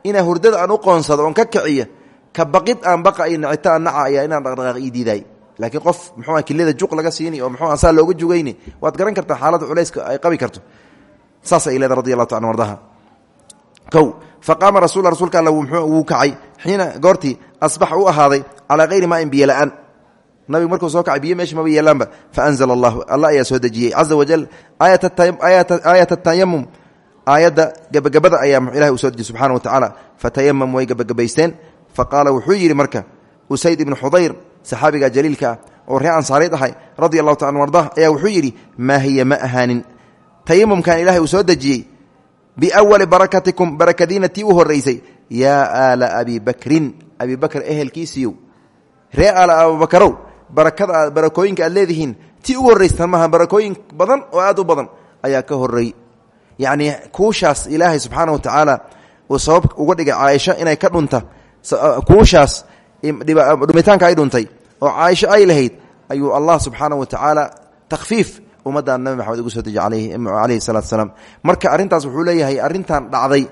inaa hurdada aan u qoonsado oon ka kiciyo ka baqid aan baqa iyo nacita aan naca ayaa inaan dhaqdhaqaaq ii laakiin qof muxuu kilida juq laga siini oo muxuu saa looga jugayni waad garan kartaa xaaladda culayska ay qabi karto saas ay leedahay radi allahu ta an ardaha kow fa qaama rasul rasuulka alla wuu kacay. Xiina goortii asbax u ahaaday calaa hayri maain biyo la'aan. Nabigu markuu soo kacay biyo meesha maba yeelaanba faanzla allahu alla ayaa soo dejiyey. Caza wajal aayat tayamum aayadda gebagabada ayaa ilahay uu soo dejiyey subxana wa tacaala fatayamam way gebagabaysteen fa qaala wuxuu yidhi marka usayd ibnu xudayr saxaabiga jaliilka ah oo ree ansaareed ahay radia allahu ta an arda ayaa wuxuu yidhi maa hiya ma ahaanin tayamumkan ilahay uu soo dejiyey biwali barakatikum barakadiina tii u horeysay yaa aala abi bakrin abi bakr ehelkiisiiyow ree aala abubakarow barakada barakooyinka aad leedihiin tii ugu horreystan maaha barakooyin badan oo aad u badan ayaa ka horey yacnii kuushaas ilaahay subxaana wa tacaala uu sabab uga dhigay caaisho inay ka dhunta kuushaas dhumitaanka ay dhuntay oo caaisho ay lahayd ayuu allah subxaana wa tacaala takhfiif ummaddan nabi maxamed ugu soo dejiy calayhi salaatu salaam. Marka arrintaas wuxuu leeyahay arrintan dhacday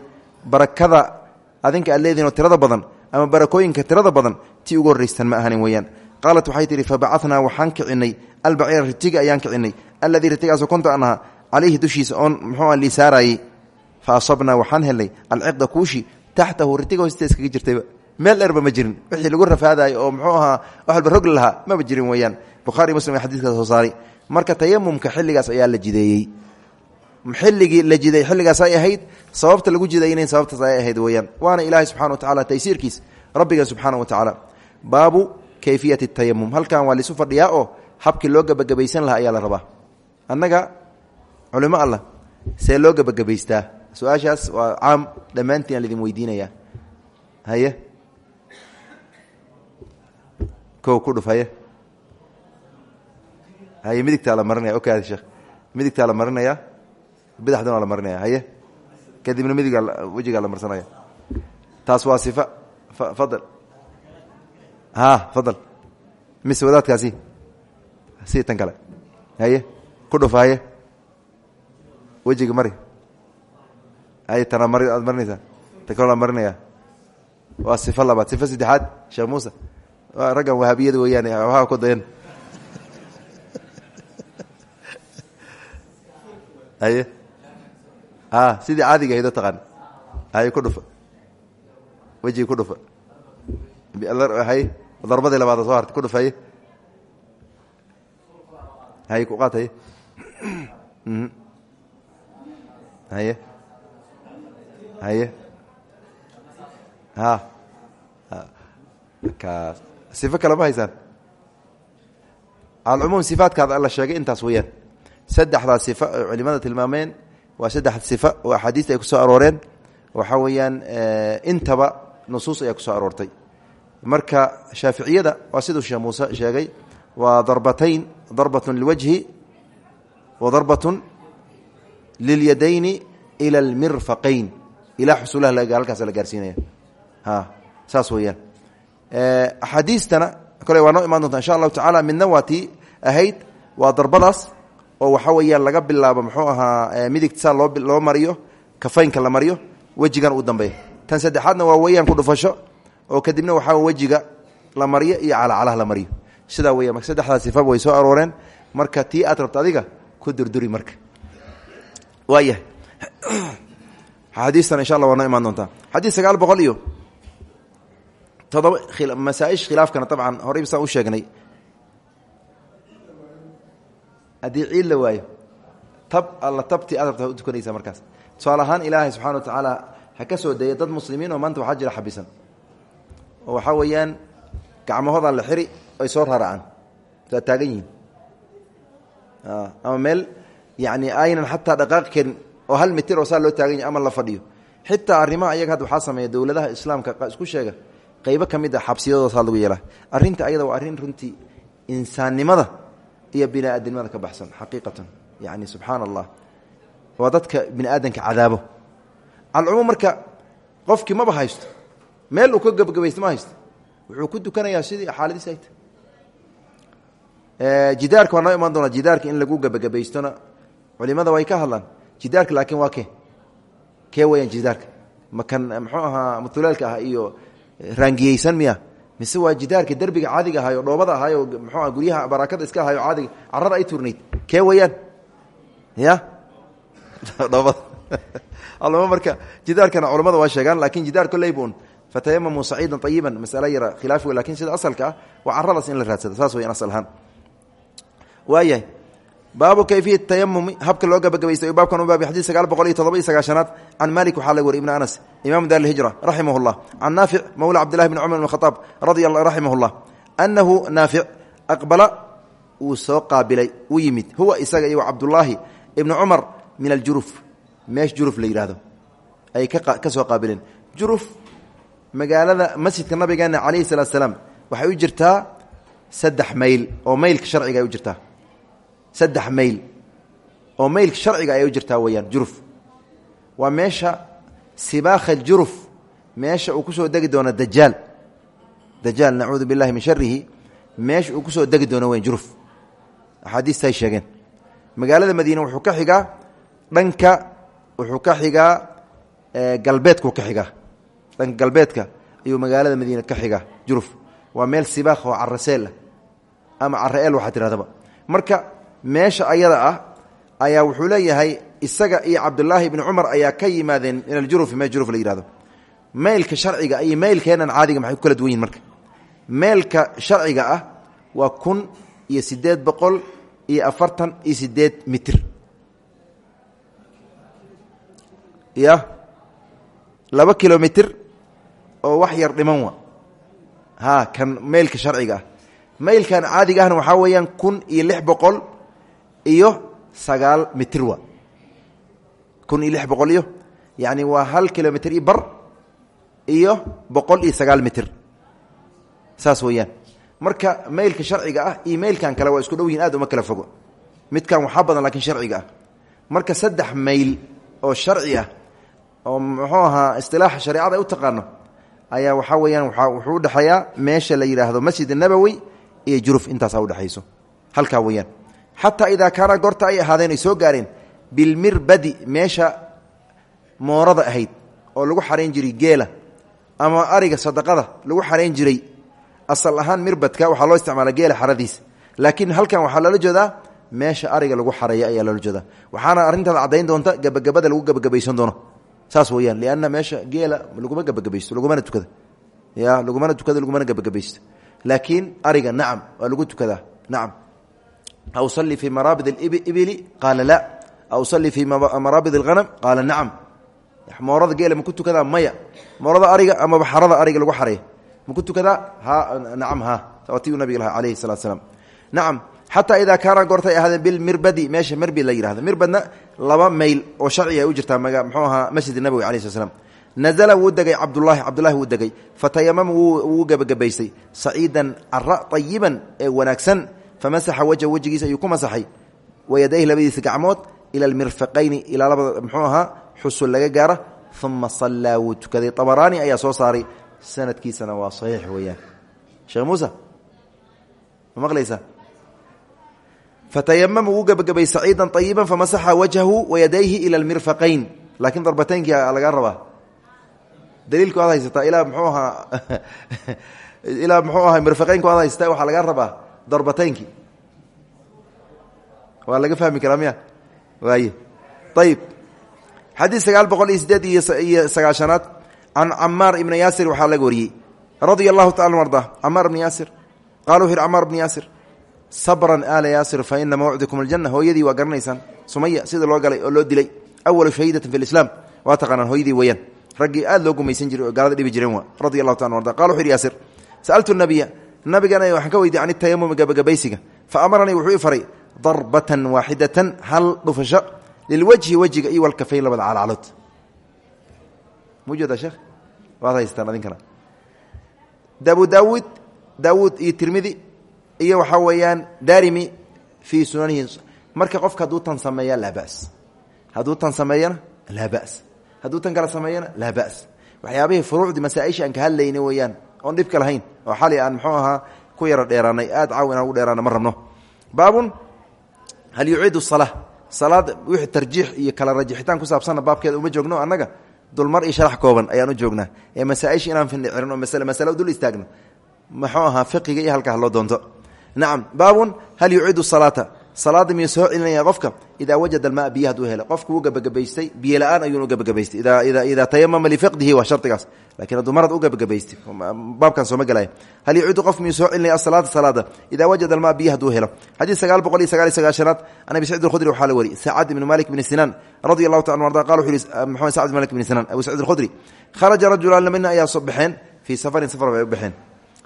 barakada adinka aad tirada badan ama barakooyinka tirada badan tii ugu horraystan ma ahanin weeyaan. Qaalat waxay tihi fabacatnaa waxaan kicinay. Albaciira ritiga ayaan kicinay. Alladii ritigaasoo konta aan ahaa calayhi dushiisa oon muxuu lii saarayey fa asabnaa waxaan helnay alciqda kuushi taxtahu ritiga hoosta iskaga jirtayba. Meel dheerba ma jirin. Wixii lagu rafaadayo oo muxuu ahaa wax walba rogli lahaa jirin weeyaan. Bukhaari muslim ee soo saaray marka tayamumka xilligaas ayaa la jideeyey. Xilligii la jiday xilligaas ay ahayd sababta lagu jidayna sababtaas ay ahayd weeyaan. Waana ilaahay subxana wa tacala taysiirkiis rabbiga subxaana wa tacaala. Baabu kayfiyati tayamum halkan waa laisu fadhiyaa oo habkii loo gebagabaysan lahaa ayaa la rabaa. Annaga culimo allah see loo gebagabaystaa su'aashaas waa caam dhammaantiin aan idin weydiinaya haye? Ko ku dhuf haye midigtaa la marinaya okaadi sheekh midigtaa la marinaya bidaxduna la marinaya haye kadibna midigaa wejigaa la marsanaya taas waa sifa. Fadal. Ha fadal. Mise wadaadkaasi. Si tan kale. Haye ku dhufa haye. Wejiga mari. Haye tana mari aad marinaysaa. Ta kaloo la marinaya waa sifa labaad. Sifa saddexaad sheekh muuse raggan wahaabiyada weeyaan waaa ku dayan haye a sidii caadiga ahayd oo taqaan. Dhufa. Wejiga ku dhufa. Hay darbadii labaad soo hartay ku dhuf haye haye ku qaat haye haye haye ha kaas sifo kale ma haysaan. Alcumuum sifaadkaada alla sheegay intaas weeyaan saddexdaa sifa ay culimada tilmaameen waa saddex sifa oo axaadiista ay ku soo arooreen. Waxaa weeyaan intaba nusuus ayaa ku soo aroortay. Marka shaaficiyada waa siduu sheekh muuse sheegay waa darbatayn darbatun liwajhi wa darbatun lilyadayni ila almirfaqayn. Ilaa xusulaha halkaas la gaarsiinaya. Saas weeyaan. Axaadiistana kole waa noo imaan doonta insha allahu tacala midna waa ahayd waa darbadaas oo waxa weeyaan laga bilaabo muxuu ahaa midigta saa loo mariyo kafaynka la mariyo wejigan uu dambeeya tan saddexaadna waa weeyaan ku dhufasho oo kadibna waxaa wejiga la mariyo iyo calacalaha la mariyo. Sidaa weya marka saddexdaa sifaba way soo arooreen. Marka tii aad rabto adiga ku durduri marka. Waayahay. Xadiistan insha allah waa noo imaan doontaa. Xadiis boqol iyo todoba masaa'ish khilaafkana dabcan horeyba saan u sheegnay haddii ciid la waayo tab alla tabtii aad rabta u tukanaysaa markaas. Tusaale ahaan ilaahay subxana wa tacaala ha ka soo dayay dad muslimiin oo maanta waxaa jira xabisan. Oo waxaa weeyaan gacmahoodaa la xiri ay soo raaracaan waa yihiin. Ama meel yani aynan xataa dhaqaaqi karin oo hal mitir oo saa loo taagan ama la fadhiyo. Xitaa arrimaha ayaga hadda waxaa sameeya dowladaha islaamka isku sheega qaybo ka mid a xabsiyadoodasaa lagu yeelaa. Arrinta ayada waa arrin runtii insaannimada iyo bini aadamnimada ka baxsan xaqiiqatan. Yani subxaana allah waa dadka bini aadanka cadaabo. Alcumuum marka qofkii maba haysto meel uu ka gebagabaysto ma haysto wuxuu ku dukanayaa sidii xaaladiis ay tahy jidaarka waa noo imaan doonaa jidaarka in lagu gebagabaystona culimada way ka hadlaan jidaarka laakiin waa kee? Kee weyaan jidaarka? Makan muxuu ahaa mutulaalka ah iyo raangiyeysan miya mise waa jidaarka derbiga caadiga ahaay oo dhoobada ahaay oo mxuua guryaha barakada iska ahaay oo caadiga carada ay turnayd. Kee weyaan ya? Dhoobada. Alma marka jidaarkana culamada waa sheegaan laakiin jidaar kolley bun fatayamamuu saciidan ayiban yara khilaaf wey laakiin sida asalka ah waa caradaas in la raadsado saas weyan asal ahaan. Waayahay baabu kayfiyat tayamumi habka loo gabagabaysta baabkan u baabi xadid sagaal boqol iyo todoba iyo sagaashanaad can malik waxaa laga wari ibn anas imaamu dar lhijra raximah llah can naafic mawla cabdillahi bn cumar bn khaaab radi raximah llah anahu naafic aqbala wuu soo qaabilay u yimid. Huwa isaga iyo cabdullaahi ibnu cumar min aljuruf. Meesh juruf la yidhahdo ay ka soo qaabileen juruf magaalada masjidka nabigeena calayhi salaat slaam waxay u saddex mayl oo maylka sharciga ay u jirtaa weyaan juruf. Waa meesha sibaakha juruf meesha uu ku soo degi doono dajaal. Dajaal nacuudu billahi min sharihi meesha uu ku soo degi doono weyn juruf. Axaadiistay sheegeen. Magaalada madiine wuxuu ka xigaa dhanka wuxuu ka xigaa galbeedkuu ka xigaa. Dhanka galbeedka ayuu magaalada madiine ka xigaa juruf. Waa meel sibaakh oo ah ama cara-eel waxaa tihahdaba marka meesha ayada ah ayaa wuxuu leeyahay isaga iyo cabdulaahi ibni cumar ayaa ka yimaadeen min aljurufi meel juruf la yihahdo meylka sharciga iyo meylkeenan caadiga maxay ku kala duwan marka? Meelka sharciga ah waa kun iyo siddeed boqol iyo afartan iyo sideed mitir. Ya laba kilomitr oo wax yar dhiman wa. Ha kan meylka sharciga ah. Maylkan caadiga ahna waxaa weeyaan kun iyo lix boqol iyo sagaal mitir wa. Kun iyo lix boqol iyo yani waa hal kilomitr iyo bar iyo boqol iyo sagaal mitir. Saas weeyaan. Marka maylka sharciga ah iyo maylkan kale waa isku dhow yihiin aad uma kala fogo. Midkan waxaa badan lakiin sharciga ah. Marka saddex mayl oo sharci ah oo muxuu ahaa istilaaxa shareecada u taqaano ayaa waxaa weeyaan wuxuu udhexeeyaa meesha la yidhaahdo masjid nabowi iyo juruf intaasaa udhexayso halkaa weeyaan xataa idaa kaana goorta ay ahaadeen soo gaareen bilmirbadi meesha moorada ahayd oo lagu xarayn jiray geela ama ariga sadaqada lagu xarayn jiray asal ahaan mirbadka waxaa loo isticmaala geela xaradiisa laakiin halkan waxaa loola jeedaa meesha ariga lagu xareeyo ayaa loola jeedaa. Waxaana arrintaada caddayn doonta gebagabada lagu gebagabaysan doono. Saas weyaan lianna meesha geela laguma gebagabaysto lagumana tukada. Ya lagumana tukado lagumana gebagabaysto laakiin ariga nacam waa lagu tukadaa. Nacam ausalli fii maraabid ibili qaala la ausalli fii maraabid اlhanam qaala nacam moorada geela maku tukadaa maya moorada ariga amaba xarada ariga lagu xareey maku tukadaa ha nacam ha ti nabig laha alayhi salatu slam nacam xataa idaa kaana goortay ahaadeen bilmirbadi meesha mirbi la yihahdo mirbadna laba mayl oo sharci ay u jirtaa mxuu ahaa masjid nabowi alayh slat slam nazla wuu degay cabdulahi cabdulahi wuu degay fatayamama wuu gebagabaystay saciidan cara ayiban ee wanaagsan famasaxa wajha wejigiisa ayuu ku masaxay wayadayhi labadiisa gacmood ila almirfaqayni ilaa labada mxuu ahaa xusul laga gaara uma sallaa wuu tukaday abaraani ayaa soo saaray sanadkiisana waa saxiix weeyaan sheekh muuse ma maqlaysa fatayamama wuu gebagabay saciidan ayiban famasaxa wajhahu wayadayhi ila almirfaqayn laakiin darbateynkii lagaa rabaa daliilku aad haysataa ilaa mxuu ahaa ilaa mxuu ahaa mirfaqeynku aad haysataa waxaa lagaa rabaa darbateynkii waa laga fahmi karaa miya waaye. Ayib xadiid sagaal boqol iyo sideed iyo sagaashanaad. Can camaar ibni yaasir waxaa laga wariyey. Radia allahu taala arda camaar ibni yaasir. Qala wuxu yhi camaar ibni yaasir sabran aala yaasir fa ina mawcidikum aljana hooyadii waa garanaysaan. Sumaya sida loo galay oo loo dilay. Awalu shahiidatin fi lislaam waa taqaanaan hooyadii weeyaan. Raggii aad loo gumaysan jiray oo gaalada dhibi jireen wa radi allahu taala arda qala wuxu yhi yaasir sa'altu nabiya nabigana waxaan ka weydiye can itayamumi gabagabaysiga fa amaranii wuxuu i darbatan waaxidatan hal dhufasho lilwajhi wejiga iyo walkafayn labada calacalood mujeeda sheekh? Waad haystaan adinkana. Abu daawuud daawuud iyo tirmidi iyo waxaa weeyaan darimi fii sunanihi. Marka qofka hadduu tan sameeya laa bas hadduu tan sameeyana laa bas hadduu tan kala sameeyana laa bas waxyaabihii furuucdii masaaisha aan ka hadlayna weeyaan oon dhibka lahayn oo xali aan muxuu ahaa ku yaro dheeraanay aad caaw inaan ugu dheeraana ma rabno. Baabun hal yuciidu salaa salaad wixii tarjiix iyo kala rajixitaan ku saabsanna baabkeeda uma joogno annaga dulmar iyo sharax kooban ayaan u joognaa. Ee masaaisha inaan findhicirin oo masale masale dul istaagno muxuu ahaa fiqiga iyo halkaa loo doonto. Nacam baabun hal yuciidu salaata salaada miyuu soo celinaya qofka? Idaa wajada almaa biyo haduu helo. Qofku wuu gebagabaystay biyo la'aan ayuunu gebagabaystay idaa tayamama lifiqdihi waa shardigaas. Lakiin hadduu marad u gebagabaystay baabkan sooma gelaya hal yuciidu qof miyuu soo celinaya asalaata salaada? Idaa wajada almaa biyo haduu helo. Xadiid sagaal boqol iyo sagaal iyo sagaashanaad can abi sacid alkhudri waxaa la wari sacad ibni malik bni sinaan radi allahu taala arda qala wuxu yihi maxamed sacd malik bni sinaan abu sacid alkhudri kharaja rajulan lamina ayaa soo baxeen fii safarin safar bay u baxeen.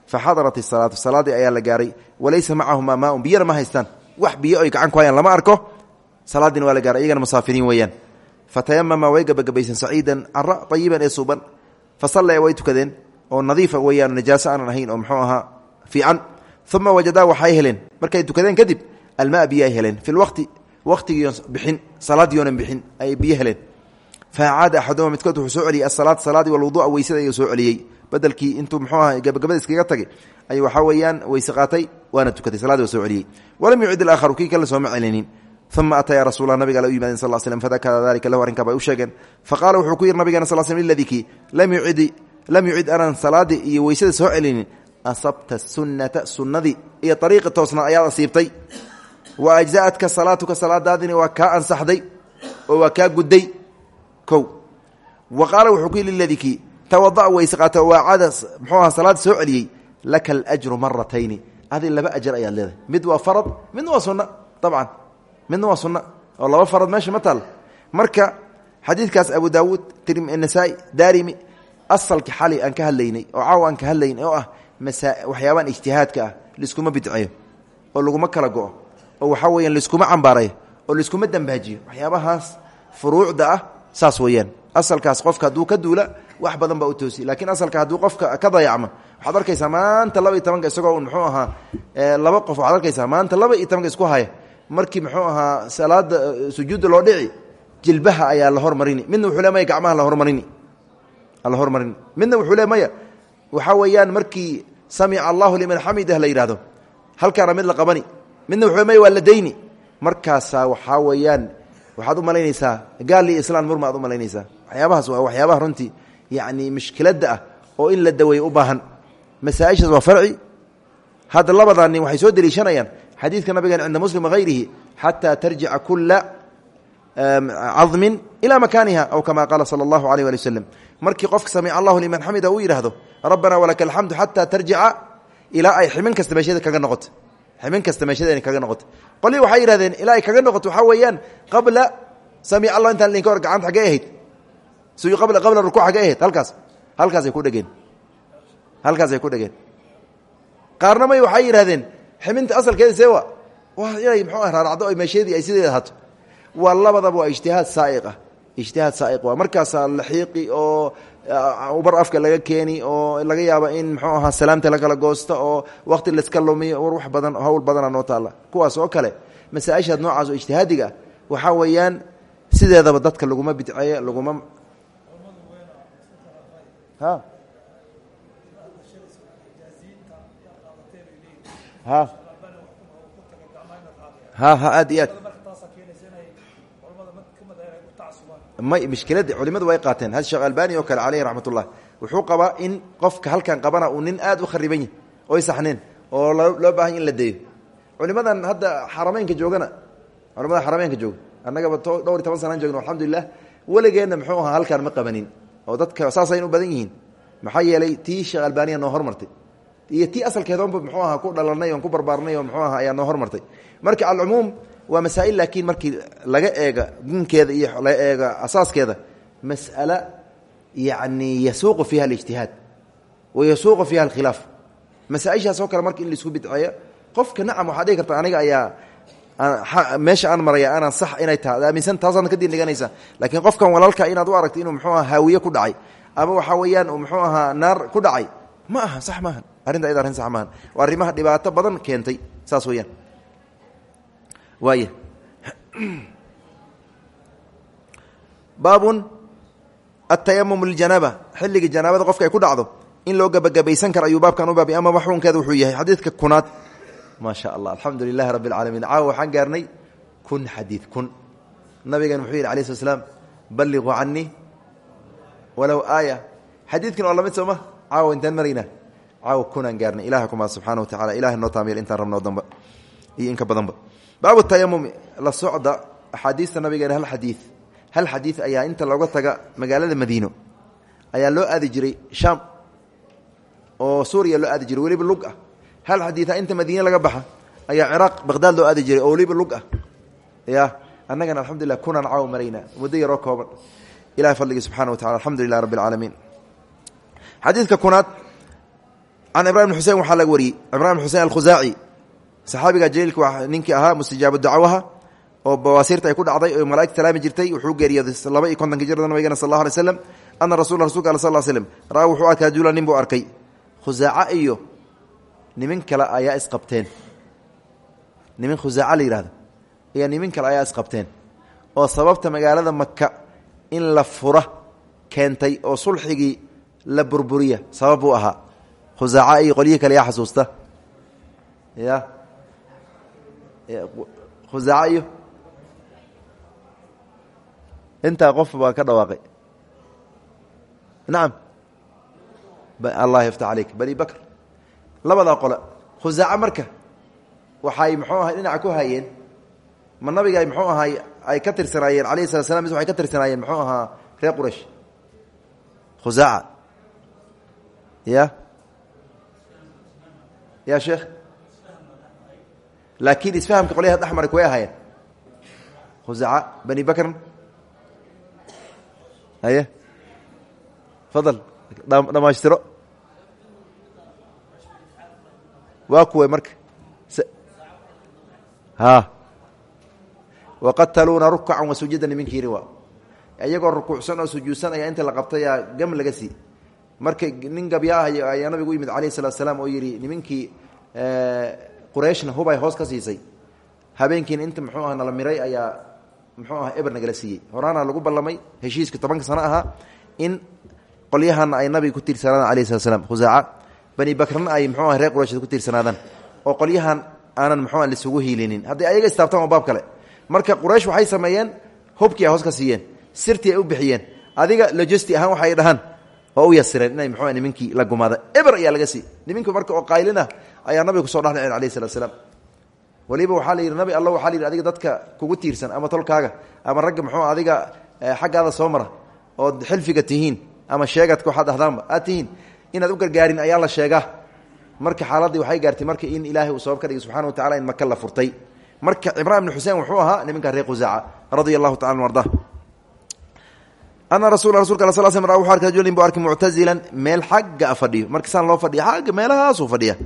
Faxadarat isalaatu salaadii ayaa la gaaray walaysa macahuma maaun biyana ma haystaan wax biyo ay gacan ku hayaan. Lama arko salaadiina waa la gaaray iyagana musaafiriin weeyaan. Fatayamama way gebagabaysan saciidan cara ayiban ee suuban. Fa sallaya way tukadeen oo nadiifa weeyaan najaaso aanan ahayn oo muxuu ahaa fiican. Uma wajadaa waxay heleen. Markay tukadeen kadib almaa biyo ay heleen fi lwaqti waqtigiion bixin salaadiyoonan bixin ay biyo heleen faacaada axaduma midkood wuxuu soo celiyey asalaat salaadii walwudua weysada ayuu soo celiyey bedelkii intuu muxuu aha gabagabada iskaga tagay ayuu waxaa weeyaan weyse qaatay waana tukatay saladi waa soo celiyey walam yucid ilaakharu kii kale sooma celinin uma ataya rasuula nabiga ale u yimaadeen sal slm fadakara dalika lahu arrinkaa bay u sheegeen faqaala wuxuu ku yidhi nabigana sal slm liladii kii lam yucid anaan salaadii iyo weysada soo celinin asabta sunnata sunnadii iyo ariiqi toosna ayaad asiibtay wa ajza'atka salaatuka salaadaadini waa kaa ansaxday oo waa kaa gudday kow. Wa qaala wuxuu ku yidhi liladii kii tawada'a weyse qaata waacada muxuu aha salaad soo celiyey laka alajru maratayni adi laba ajar ayaad leedahay. Mid waa farad midna waa sunna dabcan. Midna waa sunna oo laba farad meesha ma taal. Marka xadiidkaas abu daawuud nasaa-i daarimi asalki xali aan ka hadlaynay oo caaw aan ka hadlaynay oo ah waxyaabaan ijtihaadka ah saas weeyaan. Asalkaas qofka hadduu ka duula wax badan baa u toosi. Laakiin asalka hadduu qofka ka dayacmo waxaad arkaysaa maanta laba iyo tobanka isagoo muxuu ahaa laba qof waxaad arkaysaa maanta laba iyo tobanka isku haya. Markii muxuu ahaa salaada sujuudda loo dhici jilbaha ayaa la hormarini. Midna wuxuu le maya gacmaha la hormarini. La hormarini. Midna wuxuu le maya waxaa weeyaan markii samica allahu liman xamidah la yidhahdo halkaana mid la qabani. Midna wuxuu le maya waa la dayni. Markaasaa waxaa weeyaan waxaad u malaynaysaa gaal iyo islaan murma aad u malaynaysaa. Waxyaabahaas waa waxyaabaha runtii yacni mushkiladda ah oo in la daweeyo u baahan. Masaaishaas waa farci. Hadda labadaa waxay soo deliishanayaan xadiidka nabigan cinda muslim wahayrihi xataa tarjica kula cadmin ilaa makaaniha aw kama qaala sala allahu alayh ali markii qofka samica allahu liman xamida uu yidhaahdo rabbanaa walaka alxamdu xataa tarjica ilaa ay ximin kasta kaga noqoto ximin kasta meeshada inay kaga noqoto qolihii waxay yidhahdeen ilaa ay kaga noqoto waxaa weeyaan qabla samic allah intaan idinka hor gacanta xaggee ahayd. Suy qabla qabla rukuuc xaggee ahayd. Halkaas halkaasay ku dhegeen. Halkaasay ku dhegeen. Qaarna may waxay yidhahdeen ximinta asalkeeda see wa waa inay mxuu ah raaracdo ay meesheedii ay sideeda hato waa labadaba waa ijtihaad saaiq ah. Ijtihaad saaiq waa. Markaasaa la xiiqi oo bar afka laga keeni oo laga yaabo in mxuu ahaa salaamta lakala goosto oo waqti laiska lumiyo war wax badan hawl badana noo taalla. Kuwaas oo kale masaaishaad noocaas oo ijtihaadiga ah waxaa weeyaan sideedaba dadka laguma bidceeyo laguma aad iyo aad may mishkilada culimadu way qaateen. Had sheekh albani oo kale caleyhi raxmat wuxuu qabaa in qofka halkan qabana uu nin aad u khariban yahy oy oo loo baahanya in la deeyo. Culimadan hadda xarameynka joogana culimada xarameynka jooga annagaba dhowr iyo toban sanaan joogno alxamdulilah weligeenna muxuu ahaa halkaan ma qabanin. Oo dadka saasayna u badan yihiin. Maxaa tii sheekh albaniya noo hormartay. Tii asalkeedoonba ku dhalanay oon ku barbaarnay oo muxuu aha ayaa noo hormartay. Marka alcumuum waa masaa'il laakiin markii laga eega gunkeeda iyo laga eega asaaskeeda mas'ale yacni yasuuqu fiiha alijtihaad wa yasuuqu fiiha alkhilaaf. Masaaishaas oo kale marka in la isku bidceeyo qofka nacam waxaa dhihi karta aniga ayaa meesha aan maraya aanaan sax inay tahay aaminsan taasaadna ka diin dhiganaysa. Laakiin qofkan walaalka inaad u aragto inuu muxuu aha haawiye ku dhacay ama waxaa weeyaan uu muxuu ahaa naar ku dhacay ma aha sax maahan arrinta ayada arrin sax maahan waa arrimaha dhibaato badan keentay saas weeyaan waaya baabun atayamum liljanaaba xilligii janaabada qofka ay ku dhacdo in loo gebagabaysan karo ayuu baabkan u baabi ama maxuunkeeda wuxuu yahay xadiidka kunaad. Maa sha allah alxamdu lilahi rabbi alcaalamiin caawa waxaan gaarnay kun xadiid kun. Nabigan muxuu yidhi alai slat slam balliquu canii walow aaya. Xadiidkan waa la mid sooma caawa intaan maraynaa caawa kunaan gaarnay. Ilaha kumaa subxana wa tacala ilahay noo taamiyel intaan rabnoo damba iyo inka badanba baabu tayamumi la socda axaadiista nabigeena hal xadiid hal xadiid ayaa inta looga taga magaalada madiino. Ayaa loo aadi jiray shaam oo suuriya loo aadi jiray weliba lug ah. Hal xadiida inta madiine laga baxa ayaa ciraaq baqdaad loo aadi jiray oo weliba lug ah. Ya annagana alxamdulilah kunaan caaw maraynaa muddo yaroo kooban. Ilahay fadligii subxana wa tacala alxamdu lilah rabbi alcaalamiin xadiidka kunaad can ibrahim bn xusein waxaa laga wariyey. Ibrahim bn xusein alkhusaaci saxaabiga jaliilka waa ninkii ahaa mustajaabo dacwaha oo bawaasiirta ay ku dhacday oo malaigta salaami jirtay wuxuu geeriyooday laba iyo kontonka jirada nabigana sal alla alay slam ana rasul rasulka al sal slm ra'a wuxuu arkay rajula nin arkay. Khusaaca iyo nimin kale ayaa isqabteen nimin khusaaca la yihahdo nimin kale ayaa isqabteen oo sababta magaalada maka in la fura keentay oo sulxigii la burburiya sabab buu ahaa. Khusaaca iyo qolyihii kale yaa xasuusta. Ya khusaaca iyo intaa qof baa ka dhawaaqay. Nacam allah yaftح calayk bani bakr. Labadaa qole khusaaca marka waxay muxuu ahay dhinaca ku hayeen. Ma nabiga ay muxuu ahay ay ka tirsanaayeen alayh slat slam mise waxay ka tirsanaayeen muxuu ahaa reer quraysh. Khusaaca. Ya? Ya sheekh laakiin isfahamka qolyaha dhexmaray kuway ahaayeen. Khusaaca bani bakrin haye? Fadal dhamaystiro. Waa kuwe marka. Ha. Waqataluuna rukacan wasujuudan niminka yiri waa iyagoo rukuucsan oo sujuudsan ayaa inta la qabtayaa gam laga sii. Marka nin gabya ah ayaa nabigu u yimid alayh salatu salaam oo yidhi nimankii qurayshna hubay hoos ka siisay. Habeenkiina inta muxuu aha nala miray ayaa muxuu aha eber nagala siiyey. Horaana lagu ballamay heshiiska tobanka sano ahaa in qolyahana ay nabiga ku tiirsanaadaan alayh slat slam khusaaca bani bakrna ay mxuu ah reer quraysh ku tiirsanaadaan oo qolyahan aanan muxuu lisugu hiilinin. Hadday ayaga istaabtaan waa baab kale. Marka quraysh waxay sameeyeen hubkii ay hoos ka siiyeen sirtii ay u bixiyeen. Adiga logisti ahaan waxay dhahaan oo u yasireen inay mxuu nimankii la gumaada eber ayaa laga sii niminka marka oo qaylina ayaa nabiga ku soo dhexdhaceen alayh salat slaam waliba waxaa la yidhi nabi alla waxaa la yidhi adiga dadka kugu tiirsan ama tolkaaga ama ragga muxuu adiga xaggaada soo mara ood xilfiga tihiin ama sheegadka waxaad ahdaanba aad tihiin inaad u gargaarin ayaa la sheegaa. Marka xaaladii waxay gaartay marka in ilaahay uu sabab ka dhigay subxana wa tacala in maka la furtay. Marka cimraan ibnu xuseen wuxuu ahaa nimanka reer qusaaca radia allahu tacala arda ana rasul rasulka sl sl wuxu arkay rajulin bu arkay meel xagga fadhiyo marka loo fadhiya xagga meelahaasuu fadhiya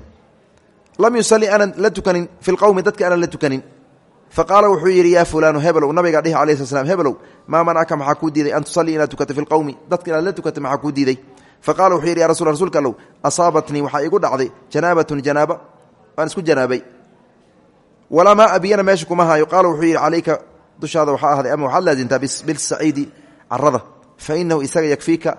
lam yusali aanan la tukanin fi lqowmi dadka aanan la tukanin faqaala wuxuu yidhi yaa fulaanu hebelow nabigaa dhihi alai sl slam hebelow maa manacka an tusalii inaad tukato fi lqowmi dadka inaad la tukato maxaa kuu diiday wuxuu yidhi ya rasul rsulka allow asaabatnii waxaa igu dhacday janaabatun janaaba waan isku janaabay walaa maa abiyana meesha kuma haayo qaala wuxuu yidhi calayka dushaada waxaa ahday ama waxaad laasimtaa bilsaciidi carada fa inahu isaga yakfiika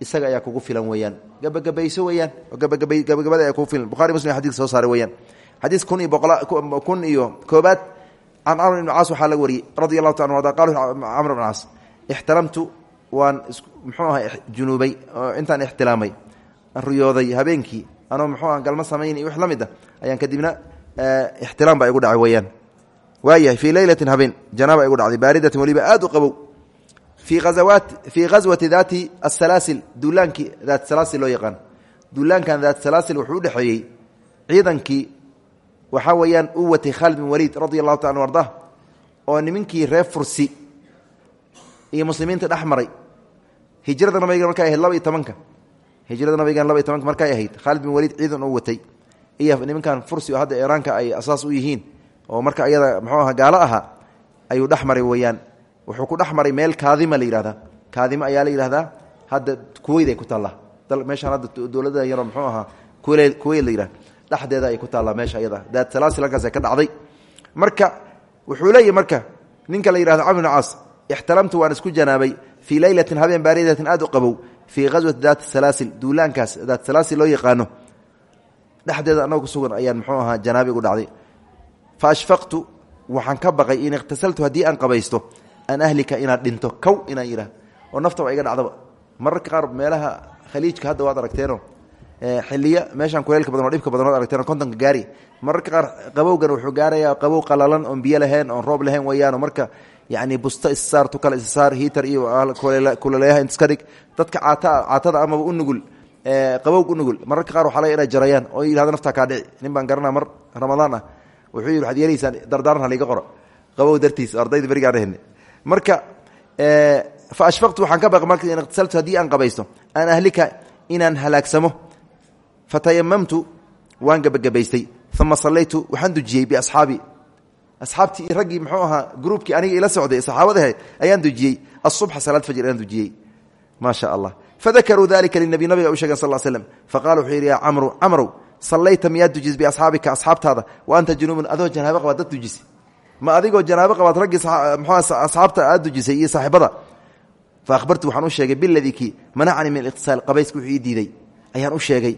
isaga ayaa kugu filan weeyaan. Gabagabayso weyaan gabagabada ayaa kugu filan. Bukhari muslim xadidka soo saaray weyaan xadiis kun iyo boqokun iyo koobaad can camr ibn caas waxaa laga wariyey radi allahu ta arda qal ibn caas ixtaramtu waan muxuu aha junuubay intaan ixtilaamay. Riyooday habeenkii anoo muxuu aha galmo samayn iyo wix la ah ayaan kadibna ixtilaam baa igu dhacay weyaan waayahay fii leylatin habeen janaaba igu dhacday baaridatin weliba aad u qabow fii ghaswati daati asalaasil duulaankii daat salaasil loo yaqaan. Duulaankan daat salaasil wuxuu u dhexeeyey ciidankii waxaa weeyaan u watay khaalid bin waliid radi allahu taala anu ardah oo nimankii reer fursi iyo muslimiinta dhex maray. Hijrada nabigan markay ahayd laba iyo tobanka. Hijrada nabigan laba iyo tobanka markay ahayd khaalid bin waliid ciidan uu watay. Iyo nimankan fursi oo hadda iiraanka ay asaas u yihiin oo marka ayada gaalo ahaa ayuu dhex maray wuxuu ku dhex maray meel kaadima la yihahdaa kaadimo ayaa la yihahdaa hadda kuweyd ay ku taallaa. Meeshaan hadda dowladda yaroo muxuu ahaa kuweyd la yihahda dhexdeeda ay ku taallaa meesha ayada. Daat salaasil halkaas ka dhacday. Marka wuxuu leeyahy marka ninka la yihahdo camr bn caas ixtalamtu waan isku janaabay. Fii leylatin habeen baaridatin aad u qabow. Fii ghaswati daat salaasil. Duulaankaas daat salaasil loo yaqaano. Dhexdeeda anagoo kusugan ayaan muxuu ahaa janaabi igu dhacday. Fa ashfaqtu waxaan ka baqay in ikhtasaltu haddii aan qabaysto an ahlika inaad dhinto kow inaan yidhah oo naftaba iga dhacdaba mararka qaar meelaha khaliijka hadda waad aragteeno xiliya meeshaan kuleelka badan oo dhibka badan waad aragteen kontonka gaari. Mararka qaar qabowgan wuxuu gaarayaa qabow qalalan oon biyo lahayn oon roob lahayn weeyaano. Marka yani busto issaar tu kale issaar hiitar iyo kulaleeyaha iska dhig dadka caata caatada u nugul qabowg u nugul. Mararka qaar waxaa laga inay jarayaan. Oo yihahdo naftaa kaa dhici. Nin baan garanaa mar ramadaan ah. Wuxuu yidhi waxaad yeelaysaan dardaaran haliga qoro. Qabow dartiis ardayda berigaan ahne marka fa ashfaqtu waxaan ka baqay marka in iqtasaltu haddii aan qabaysto aan ahlika inaan halaagsamo. Fatayamamtu waan gebagabaystay uma sallaytu waxaan dujiyey biasxaabi. Asxaabtii raggii muxuu ahaa gruubkii aniga ila socday saxaabadahe ayaan dujiyey. Asubxa salaad fajr ayaan dujiyey. Maa sha allah fadakaruu dalika linabi nabiga u shegen sal slm faqala wuxuu yidhi yaa camru camrow sallayta miyaad dujis biasxaabika asxaabtaada? Wa anta junuubun adoo janaabo qabaad dad ma adigoo janaabo qabaad raggii asxaabta aad dujisay iyo saaxibada fa ahbartu waxaan u sheegay biladii kii manacanii min aliqtisaal qabayska wuxuu ii diiday ayaan u sheegay.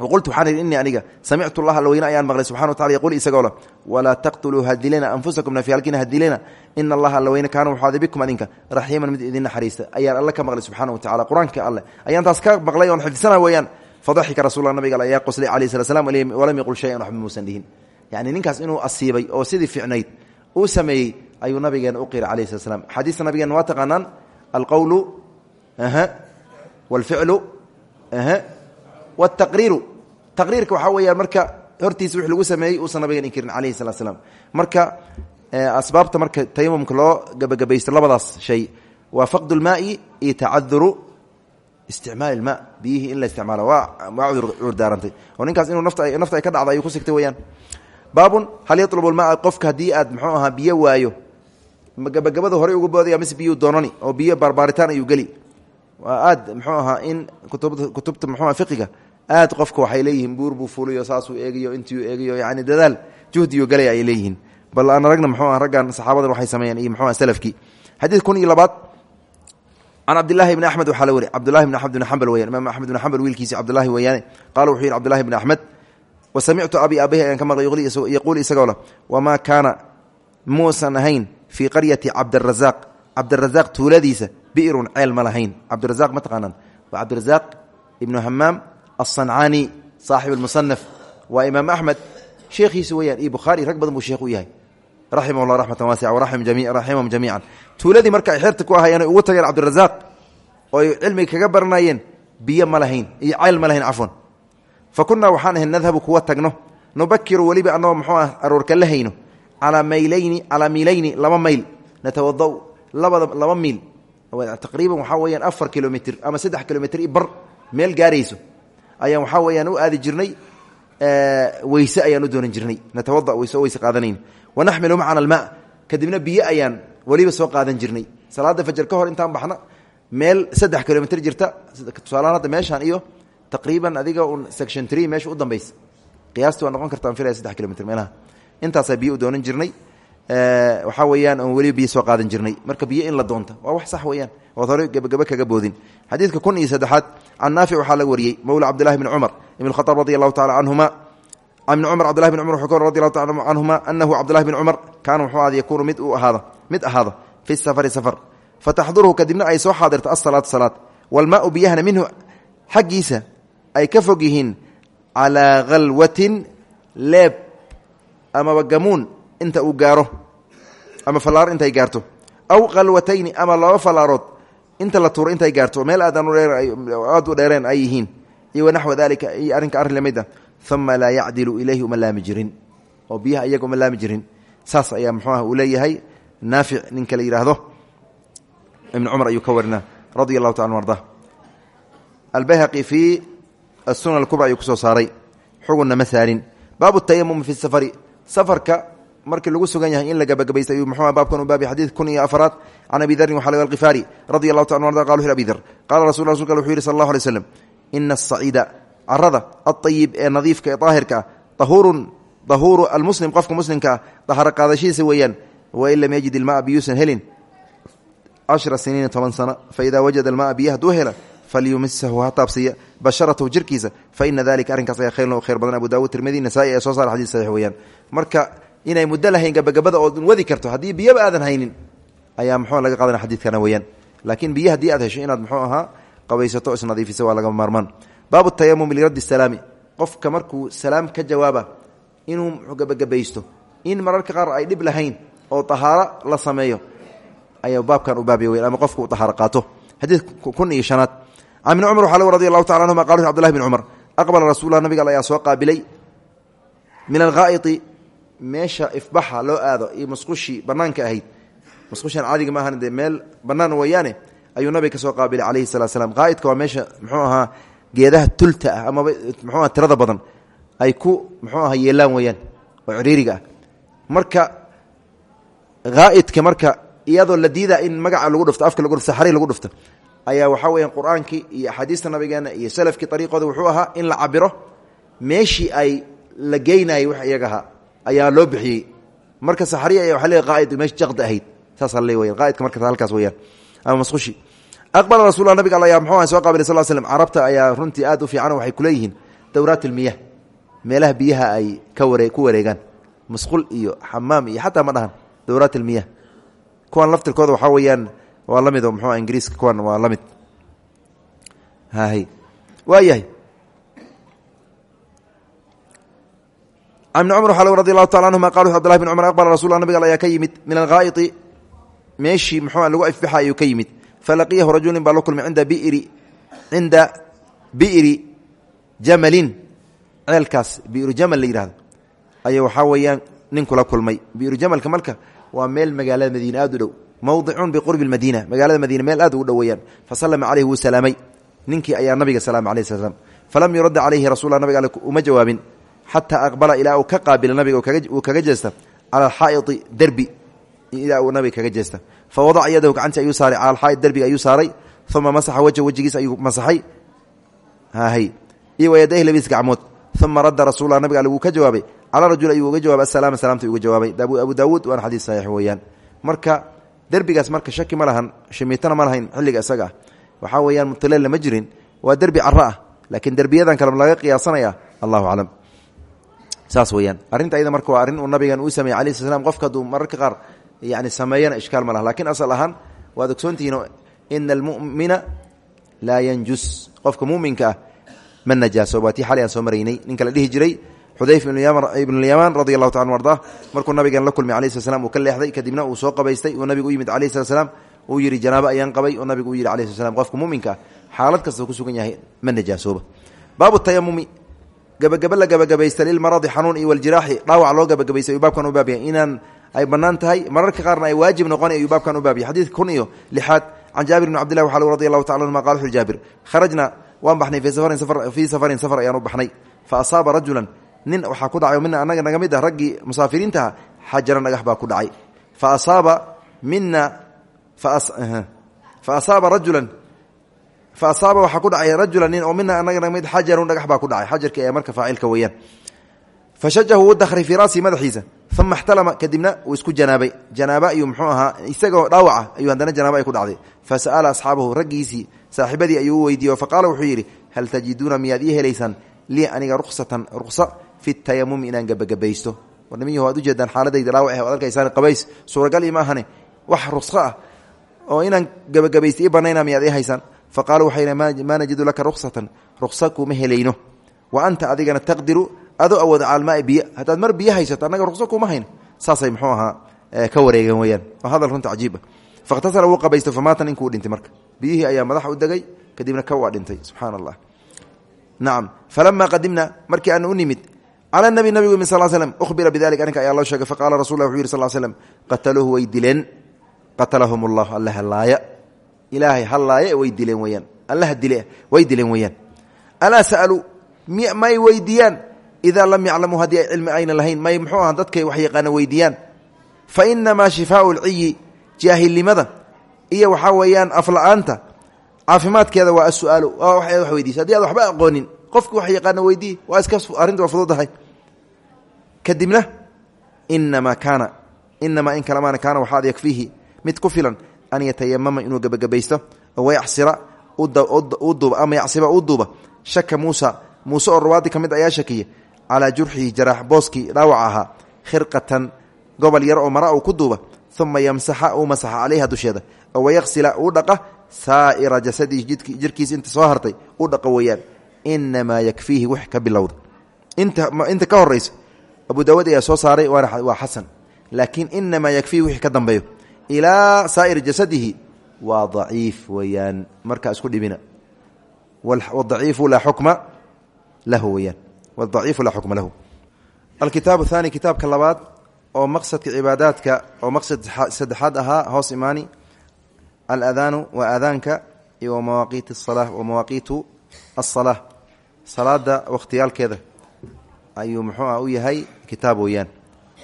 Waqultu waxaan idhi innii aniga samictu allah alla weyne ayaan maqlay subxana wa tacala yaquul isagoo leh walaa taqtuluu hadilena anfusakum nafyaalkiina hadilena ina allaha alla weyne kaana wuxuu aday bikum adinka raxiiman mid idin naxariista. Ayaan alle ka maqlay subxaana wa tacala qur'aanka alleh ayaan taas ka maqlay oon xifdisana weeyaan fadaxika rasulula nabiga ayaa qoslay calayh sala slam walam yaqul shayan waxba muusan dhihin yacni ninkaas inuu asiibay oo sidii ficnayd uu sameeyey ayuu nabigeena u qiray calayh slat slam xadiista nabigeena waa taqaanaan alqowlu wاlficlu wاtaqriiru taqriirka waxaa weeyaan marka hortiisa wix lagu sameeyey uusan nabigan inkirin calayhi salatu slam marka asbaabta marka tayamumka loo gabagabaysto labadaas shay waa faqd اlmaai iyo tacaduru isticmaal ilma biyihii in la isticmaalo waa waa cudurdaarantay oo ninkaas inuu nafta nafta ay ka dhacda ayuu ku sigtay weyaan baabun hal yatlubu lmaa qofka haddii aad muxuu ahaa biyo waayo. Gabagabada horey uga boodaya mise biyuu doonani oo biyo baarbaaritaan ayuu geli. Waa aad muxuu ahaa in kutubta muxuuha fiqiga aad qofka waxay leeyihiin buur buu fuliyo saasuu eegayo intiuu eegayo yani dadaal juhdiyo galaya ay leeyihiin. Bal aan aragna muxuu ah raggan saxaabadan waxay sameeyeen iyo muxuu ah salafkii. Xadiid kun iyo labaad. Can cabdilahi bni axmed waxaa la wari cabdilahi bn axmed bn xambal weyaan imaam axmed bn xambal wiilkiisi cabdilahi weeyaane qaala wuxuu yidhi cabdilahi bni axmed wasamictu abi aabahi ayaan ka maqlay yaquul isagoo leh wamaa kaana muusan ahayn fii qaryati cabdirazaaq cabdirazaaq tuuladiisa bi'irun ceel ma lahayn cabdirazaaq ma taqaanaan waa cabdirazaaq ibnu hamaam alsancaani saaxib almusanaf waa imaam axmed sheekhiisu weyaan iyo bukhaari rag badan buu sheekh u yahay raximah llah raxmatan waasica waraximahum jamiican tuuladii marka ay xeerta ku ahaayeen ay ugu tageen cabdirazaaq oo ay cilmiga kaga fa kunnaa waxaan ahay nadhabu kuwa tagno nubakiru weliba annagoo muxuu ah aroorka la hayno calaa maylayni calaa miilayni laba mayl natawada labada laba miil taqriiban waxaa weyaan afar kilomitr ama saddex kilomitr i bar meel gaarayso ayaan waxaa aadi jirnay weyse ayaan u doonan jirnay natawada weyse weyse qaadanayn wanaxmilu macana almaa kadibna biyo ayaan weliba soo qaadan jirnay salaada fajar ka hor intaan baxna meel saddex kilomitr jirta tusaalahaan hadda meeshaan iyo taqriiban adiga section tree meesha u dambaysa qiyaasti waa noqon karta an filaya saddex kilomitr meelaha intaasaa biyo u doonan jirnay waxaa weyaan oon weliba biyo soo qaadan jirnay marka biyo in la doonta waa wax sax weyaan ood hore gebagebe kaga boodin xadiidka kun iyo saddexaad can naafic waxaa laga wariyey mowla cabdillahi bni cumar ibn khaaab radi allahu tacala canhuma ibn cumar cabdillahi bn cumar wuxuu ka radi allahu taala canhuma anahu cabdillahi bn cumar kaana wuxuu aada yakuunu mid uu ahaado mid ahaado fi safari safar fataxduruhu kadibna ay soo xaadirto asalaatu salaad walmaau biyahna minhu xaggiisa ay ka fog yihiin calaa khalwatin leeb amaba gamuun inta uu gaaro ama falaaro intay gaarto aw khalwatayni ama laba falaarood inta la tuuro intay gaarto meel aad u dheereen ay yihiin iyo wanaxwa dalika iyo arrinka arrin la mid ah uma laa yacdilu ilayhi uma laami jirin oo biyaha iyaga uma laami saas ayaa muxuuah uu leeyahay naafic ninka la yidhaahdo ibn cumar ayuu ka warina radia allahu taala arda albayhaqi fii asunan alkubra ayuu ku soo saaray xugunna ma saarin baabu tayamumi fi safari safarka markii lagu sugan yahay in la gabagabaysta ayuu muxuu baabkan u baabi xadiid kun iyo afaraad can abi darin waxaa laga alqifaari radi allahu taala arda wuxu abi dar qaala rasul rasulka wuxuu yihi sal allahu alay slam ina asaciida carada aayib ee nadiifka ee daahirka ah ahuurun dahuuru almuslim qofka muslimka ah daharo qaadashihiisa weeyaan wain lam yajid ilmaa biyuusan helin cashra siniina toban taabsiya basharatahu jirkiisa faina dalika arrinkaas ayaa khayr khayr badan. Abu dawud tirmidi nasaa-i ee soo saara xadis saxiix weeyaan. Marka inay muddo lahayn gabagabada ood wadi karto haddii biyaba aadan haynin ayaa muxuu laga qaadana xadiidkana weeyaan. Laakiin biyo haddii aad hesho inaad muxuu ahaa qabaysato isnadiifisa waa laga maarmaan. Baabu tayamumi liraddi salaami. Qofka markuu salaam ka jawaaba inuu gabagabaysto in mararka qaar ay dhib lahayn oo tahaaro la sameeyo ayaa baabkan u baabya weyan ama qofka u tahaaro qaato. Xadiid kun iyo shanaad can ibni cumar waxaa lg radi allahu tacala anhuma qala cbdullahi bn cumar aqbala rasuullah nabiga al ayaa soo qaabilay. Min alghaa'iti meesha ifbaxa loo aado iyo musqushii bannaanka ahayd. Musqushan caadiga ma ahan dee meel bannaan weeyaane ayuu nabiga ka soo qaabilay calayhi salatu slam qaa'idka waa meesha muxuu ahaa geedaha tulta ah amaba muxuu aha tirada badan ay ku muxuu aha yeelaan weeyaan oo ciriiriga ah. Marka haa'idka marka ayaa waxaa weeyaan qur'aankii iyo axaadiista nabigeena iyo salafkii ariiqooda wuxuu ahaa in la cabiro meeshii ay la geynayay wax iyaga ahaa ayaa loo bixiyey. Marka saxariya ayaa waa le qaaid meesha jaqda ahayd saasaa le weyan qaaidka marka halkaas weyaan ama masqushi. Aqbala rasulla nabiga all ayaa muxuu aha soo qabilay sal slm carabta ayaa runtii aad u fiican waxay kuleeyihiin dowraat almiyah meelaha biyaha ay ka waree ku wareegaan. Masqul iyo xamaam iyo xataa ma dhahan dowraat almiyah kuwan laftirkooda waxaa weeyaan waa la oo muxuu ingiriiska kuwan waa la mid. Hahy waa yahay. N cumar waxaa radi allahu taala anhuma qala cbdulahi bn cumar aqbala rasul nabiga ayaa ka min alghaa'iti. Meeshii muxuu lagu ifbixa ayuu ka falaqiyahu rajulin baa la kulmay biri cinda bi'ri jamalin. Ceelkaas bi'ru jamal la yidhahdo ayaa waxaa weeyaan kulmay. Bi'ru jamalka marka waa meel magaalada madiine u dhow mowdicun biqurbi madiina magaalada madiine meel aad ugu dhow weyaan fasalama caleyhi wuu salaamay ninkii ayaa nabiga salaamay alayh sla slam falam yuradda calayhi rasulla nabiga ale jawaabin. Xataa aqbala ilaa uu ka qaabila nabiga uu kaga jeesta. Cala alxaa'iti derbi ilaa uu nabiga kaga jeesta. Fa wadaca yadahu gacantii ayuu saaray. Cala alxaa'id derbiga ayuu saaray. Uma masaxa wajha wejigiisa ayuu masaxay. Hahay iyo wayadayhi labiis gacmood. Uma radda rasulla nabiga ale ka jawaabay. Cala rajul ayuu uga jawaabay. Asalaama salaamta uga jawaabay. Abu daawuud waana xadiis saxiix weeyaan. Marka derbigaas marka shaki ma lahan shimiitana ma lahayn xilliga isaga. Ah waxaa weeyaan mutalella ma jirin waa derbi caro ah laakiin derbiyadan kale laga qiyaasanaya allahu aclam. Saas weyaan arrinta ayada marka waa arrin uu nabigan uu sameeyey alai sl slam qofka hadduu mararka qaar yani sameeyana ishkaal ma laha. Lakin asal ahaan waad ogsoontihiin ina almumina laa yanjus. Qofka muminka ah ma najaaso. Waa tii aan soo maraynay ninka la dhihi jiray xudayf ibnulyamaan radi allahu taala arda markuu nabigan la kulmay alai sl uu ka leexday kadibna uu soo qabaystay uu nabigu u yimid alayh slat slam uu yidhi janaabo ayaan qabay oo nabigu uu yidhi alayh sl slam qofka muminka ah xaalad kasta ku sugan yahay ma najaasooba. Baabu tayamumi gabagaba la gabagabaysta lilmaradi xanuun iyo waljiraaxi dhaawac loo gabagabaystay ayuu baabkan u baabyahay inaan ay bannaan tahay mararka qaarna ay waajib noqon ayuu baabkan u baabyahay xadiidka kun iyo lixaad can jaabir bn cabdillahi waxaa radi allahu tacala anuma qala wuxu jaabir kharajna waan baxnay fii safarin safar ayaan u baxnay fa asaaba rajulan nin waxaa ku dhacay mina anaga naga mid ah raggii musaafiriintaha xajaran dhagax baa ku dhacay. Fa asaaba mina fa asaaba rajulan fa asaaba waxaa ku dhacay rajulan nin oo mina anaga naga mid xajarun dhagax baa ku dhacay. Xajarka ee marka faacilka weeyaan. Fa shajahu wuu dakray fii raasihi madaxiisa uma ixtalama kadibna isku janaabay. Janaaba ayuu muxuu ahaa isagoo dhaawaca ayuu haddana janaaba ay ku dhacday. Fa sa'ala asxaabahu raggiisii saaxiibadii ayuu u weydiiye fa qaala wuxuu yidhi hal tajiduuna miyaad ii lii aniga ruksatan ruksa fi tayamumi inaan gebagabaysto war nimiyahu waad ujeedaan xaaladayda dhaawac ad arkaysaan qabays. Suuragal ima ahane wax rukso ah oo inaan gebagabaysta ii banayna miyaad ii haysaan? Fa qaaluu waxay maa najidu laka ruksatan ruksa kuma helayno. Wa anta adigana taqdiru adoo awooda caalmaai biyo haddaad mar biyo haysato annaga rukso kuma hayno saasay muxuu ahaa ka wareegeen weyaan waa hadal runta cajiiba fakhtasara wuu qabaysto famaata ninkuu dhintay marka. Biyihii ayaa madax u degay kadibna ka waa dhintay. Subxaana allah nacam falamaa qadimna markii aanu u nimid cala nabi nabigu yimid sal slm uhbira bidalik arrinka ayaa loo sheegay. Faqala rasul lah wuxu yiri sal slm qataluuhu way dileen. Qatalahum allah alla halaaya ilaahay halaaya way dileen weyaan allaha dile way dileen weyaan alaa sa'aluu may weydiiyaan idaa lam yaclamuu haddii ay cilmi ayna lahayn may muxuu aha dadkay wax yaqaana weydiiyaan fa inamaa shifaau lciyi jaahilnimada iyo waxaa weeyaan afla-aanta. Caafimaadkeeda waa asu'aalu wax weydiisa waxba aqoonin qofki wax yaqaana weydii waa iska arrinta waa fududahay. Kadibna inamaa kaana inamaa in kalemaana kaana waxaad yakfiihi mid ku filan an yatayamama inuu gebagabaysto wayacsira u duuba ama yacsiba u duuba. Shaka muusa muuse oo rawaadi ka mid ayaa shakiye calaa jurxihi jaraax booskii dhaawac ahaa khirqatan gobol yar oo mara uu ku duuba uma yamsaxa uu masaxa calayha dusheeda wayaksila uu dhaqa saa'ira jasadihi jirkiisa inta soo hartay u dhaqa weeyaan inamaa yakfiihi wix ka bilowda. inta ka horaysa abu daawud ayaa soo saaray waa xasan laakiin inamaa yakfiihi wixii ka dambeeyo. ilaa saa'iri jasadihi waa daciif weeyaan. markaa isku dhibina. wadaciifu laa xukma lahu weyaan wadaciifu laa xukma lahu alkitaab athani kitaabka labaad oo maqsadka cibaadaadka oo maqsad saddexaad ahaa hoos imaani aladaanu waa aadaanka iyo salaada wakhtiyaalkeeda ayuu muxuu ah u yahay kitaab weeyaan.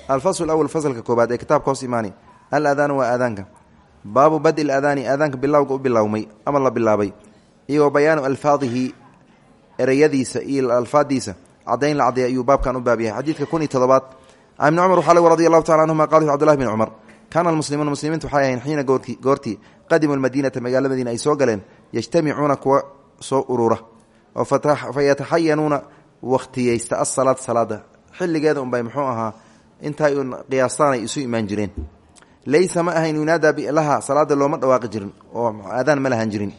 Alfasl awal faslka koobaad ee kitaabka hoos imaani. Aladaanu waa aadaanka baabu badi aadaani aadaanka bilowga u bilowmay ama la bilaabay. Iyo bayaanu alfaadihi ereyadiisa iyo alfaadiisa cadayn la cadeey ayuu baabkan u baab yahay. Xadiidka kun iyo todobaad ibni cumar waxaa lg radi allahu tacala anhuma qala cbdullahi bn cumar kaana almuslimuuna muslimiintu waxay ahayn xiina goorti goortii qadimuu lmadiinata magaala madiina ay soo galeen yajtamicuuna kuwa soo urura fayataxayanuuna wakhtiyeysta asalaad salaada. Xilligeeda unbay muxuu ahaa intaay un qiyaastaan ay isu imaan jireen. Laysa ma ahayn yunaada laha salaada looma dhawaaqi jirin oo aadaan ma lahan jirin.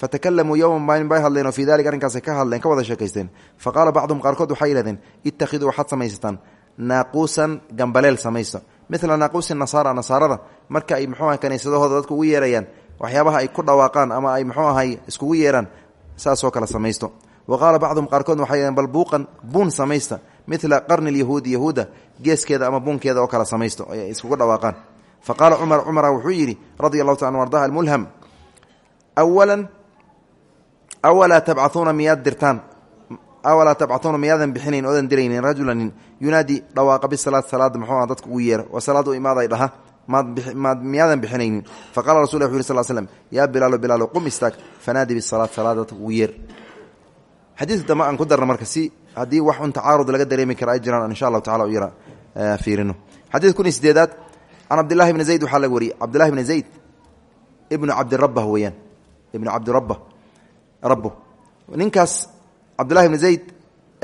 Fatakalamuu yowman maalin bay hadleen oo fii dalik arrinkaasay ka hadleen ka wada sheekaysteen. Fa qaala bacduhum qaarkood waxay yihahdeen ittakhiduu waxaad samaysataan naaquusan gambaleel samaysta midla naaquusi nasaara nasaarada. Marka ay muxuu aha kaniisadahooda dadku ugu yeerayaan waxyaabaha ay ku dhawaaqaan ama ay muxuu ahay iskugu yeeraan saasoo kale samaysto. Wa qaala bacduhum qaarkoodna waxay yidhaheen bal buuqan buun samaysta. Midla qarni lyahuudi yahuuda geeskeeda ama buunkeeda oo kale samaysto. Ay iskugu dhawaaqaan. Fa qaala cumar cumara wuxuu yidhi radia allahu taala ardaha almulham awalan awalaa tabcauuna miyaad dirtaan? Awalaa tabcauuna miyaadan bixinayn oodan diraynin rajulanin? Yunaadi dhawaaqa bisalaad salaada muxuu dadka ugu yeera u imaaday dhaha maad miyaadan bixinaynin. Fa qala rasul wuxu yiri sal slm yaa bilaalo qum istaag fanaadi bisalaad salaada dadka ugu yeer xadiidka dambe aan ku darna wax un tacaarud laga dareemi kara jiraan insha allahu tacala u yara fiirino xadiid kun iyo sideedaad can cabdillahi bni zayd waxaa laga wariyey cabdillahi bni zayd ibnu cabdirabah weeyaan ibnu cabdirabah rabo ninkaas cabdullahi bni zayd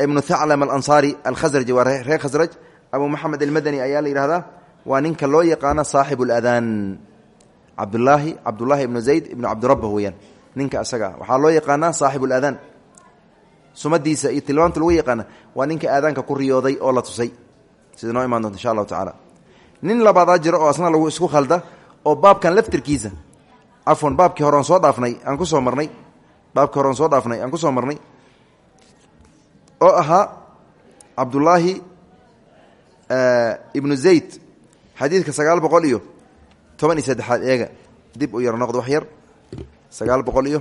ibnu thaclam alansaari alkhasraji waa reer khasraj abu maxamed almadani ayaa la yidhahdaa waa ninka loo yaqaano saaxibu اladaan cabdulaahi cabdullaahi ibnu zayd ibnu cabdirabah weeyaan. Ninka isaga waxaa loo yaqaanaa saaxibu اladaan sumadiisa iyo tilmaamta lagu yaqaana waa ninka aadaanka ku riyooday oo la tusay. Sida noo doonta insha allahu tacaala. Nin labaadaa jiro oo asna lagu isku khalda oo baabkan laftirkiisa cafwan baabkii hore on soo dhaafnay aan ku soo marnay baabkii hore on soo dhaafnay aan ku soo marnay oo ahaa cabdullaahi ibnu zayd xadiidka sagaal boqol iyo toban iyo saddexaad eega dib u yaro noqdo wax yar. Sagaal boqol iyo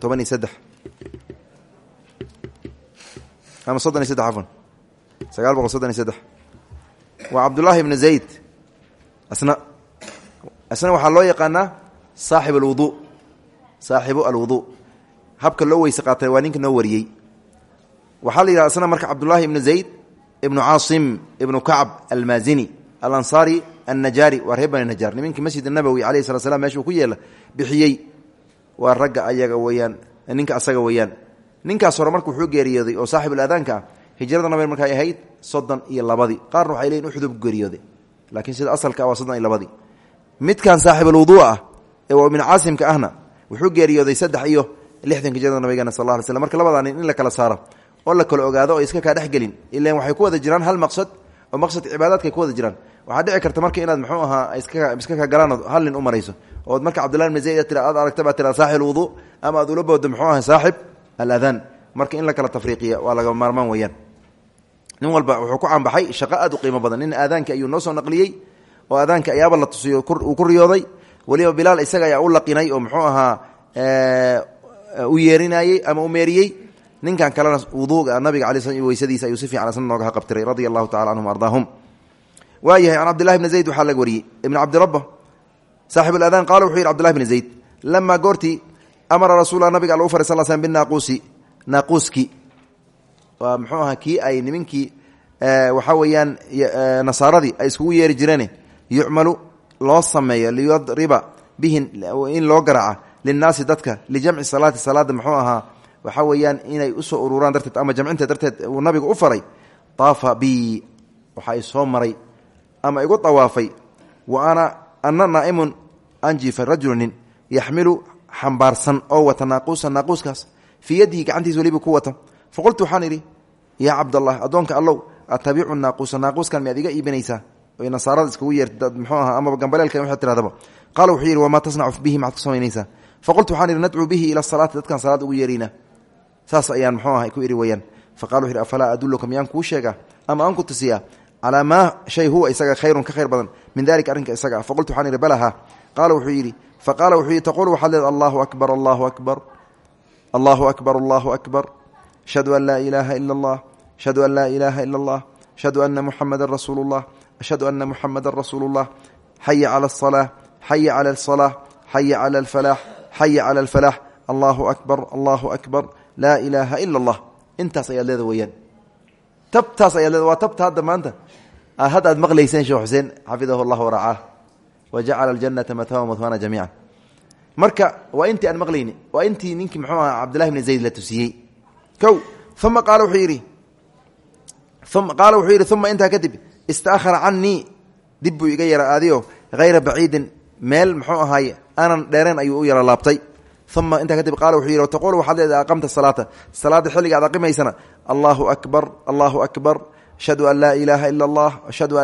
toban iyo saddex. Ama soddon iyo saddex afan sagaal boqol soddon iyo saddex. Waa cabdullaahi ibnu zayd. Asna isna waxaa loo yaqaanaa saaxib alwudu saaxibu alwudu. Habka loo weyse qaatay waa ninka noo wariyey. Waxaa la yidhaha isna marka cabdullaahi ibnu zayd ibnu caasim ibnu kacb almaazini alansaari annajaari waa reer bani najaar nimankii masjid nabowi alayh slat slam meeshuu ku yeela bixiyey. Waa ragga ayaga weyaan ninka asaga weeyaan. Ninkaas hore marka wuxuu geeriyooday oo saaxibul aadaanka ah hijrada nabiga markay ahayd soddon iyo labadii qaarna waxay leeyiin uxudub geeriyooday laakiin sida asalka waa soddon iyo labadii midkan saaxibulwuduu ah ee min caasimka ahna wuxuu geeriyooday saddex iyo lixdanka hijrada nabigeena sal alla ly slm marka la oo la kala ogaado oo iska kaa dhexgelin ilan waxay ku wada jiraan hal maqsad oo maqsadka cibaadaadka ku wada jiraan. Waxaa dhici karta marka inaad muxuu ahaa iska ka galaan hal nin u marayso. Marka cabdillahi bn zayd aad aragta baa tira saaxib alwuduu ama aad ula boodo muxuu aha saaxib? Aladaan marka in la kala tafriiqiya waa laga maarmaan weeyaan. Nin walba wuxuu ku caanbaxay shaqo aad qiimo badan. Nin aadaanka ayuu noo soo naqliyey oo aadaanka ayaaba la tusiyo uu ku riyooday. Weliba bilaal isaga ayaa u laqinay oo muxuu ahaa u yeerinayey ama u meeriyey ninkan kalena wuduuga nabiga alay sl weysadiisa ayuu si fiican isna nooga qabtiray radia allahu tacala canhum ardaahum. Waayahay can cabdillahi bni zayd waxaa laga wariyey. Ibn cabdirabba saaxib aladaan qaala wuxuu yidhi cbdillahi bni zayd lamaa goortii amara rasuula nabiga alla u faray sal slm binaaquusi naaquuski. Waa muxuu ahaa kii ay nimankii waxaa weeyaan nasaaradii ay iskugu yeeri jireene yucmalu loo sameeyo liyadriba bihin in loo garaaca linnaasi dadka lijamci salaati salaada muxuu ahaa waxaa weeyaan inay u soo ururaan darteed ama jamcinta darteed uu nabigu u faray taafa bi waxaa i soo maray ama igu tawaafay wa ana ana naa'imun anjifa rajulunin yaxmilu xambaarsan oo wata naaquusan naaquuskaas fii yadihi gacantiis weliba ku wata faqultu waxaan idhi yaa cabdallah addoonka allow atabicu naaquusa naaquuskan miyaad iga iibinaysaa? Oy nasaarada iskugu yeerta muxuu aha amaba gambaleelka waxaad tirahdaba qaala wuxuu yidhi wamaa bihi maxaad ku samaynaysaa faqultu waxaan idhi nadcuu bihi ila salaati dadkaan salaad ugu saas ayaan muxuu aha ku idhi weyaan faqala wuxu yidhi afalaa adulluka miyaan kuu sheegaa ama aan ku tusiyaa calaa maa shay huwa isaga khayrun ka khayr badan min dalika arrinka isaga ah? Faqultu waxaan idhi balaha qaala wuxuu yidhi faqaala wuxuu yidhi taquulu waxaad leeda allahu akbar allahu akbar allahu akbar allahu akbar ashhadu an laa ilaaha ila allah ashhadu an laa ilaaha ila allah ashhadu ana muxamadan rasuulu ashhadu ana muxamadan rasuulu llah cala asalaa xaya cala alsalaa xaya cala alfalaax xaya cala alfalaax allahu akbar allahu akbar laa ilaaha ila allah intaas ayaad leeda weeyaan. Tabtaas ayaad leeda waa tabta hadda maanta. Hadda aad maqlayseen sheekh xuseen xafidahu llah waracaah wa jacala aljanata mathawa mathwana jamiica marka waa intii aan maqlayni waa intii ninkii muxuu aha cabdillahi bni zayd la tusiyey. Kow uma qaala wuxuu yidhi qaala wuxuu yidhi uma intaa kadib istaakhara canii dib buu iga yara aadiyo hayra uma intaa kadib qaala wuxuu yidhi taquulu waxaad leedahay aqamta salaata salaada xilliga aad aqimaysana allahu akbar allahu akbar ashhadu an laa ilaaha ila allah ashhadu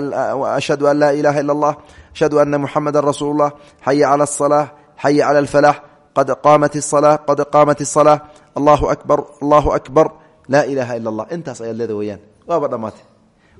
an laa ilaaha ila allah ashhadu ana muxamada rasuulu llah xaya cala asalaa xaya cala alfalaax qad qaamat asalaa qad qaamat asalaa allahu akbar allahu akbar laa ilaaha ila allah intaas ayaad leeda weyaan waaba dhammaatay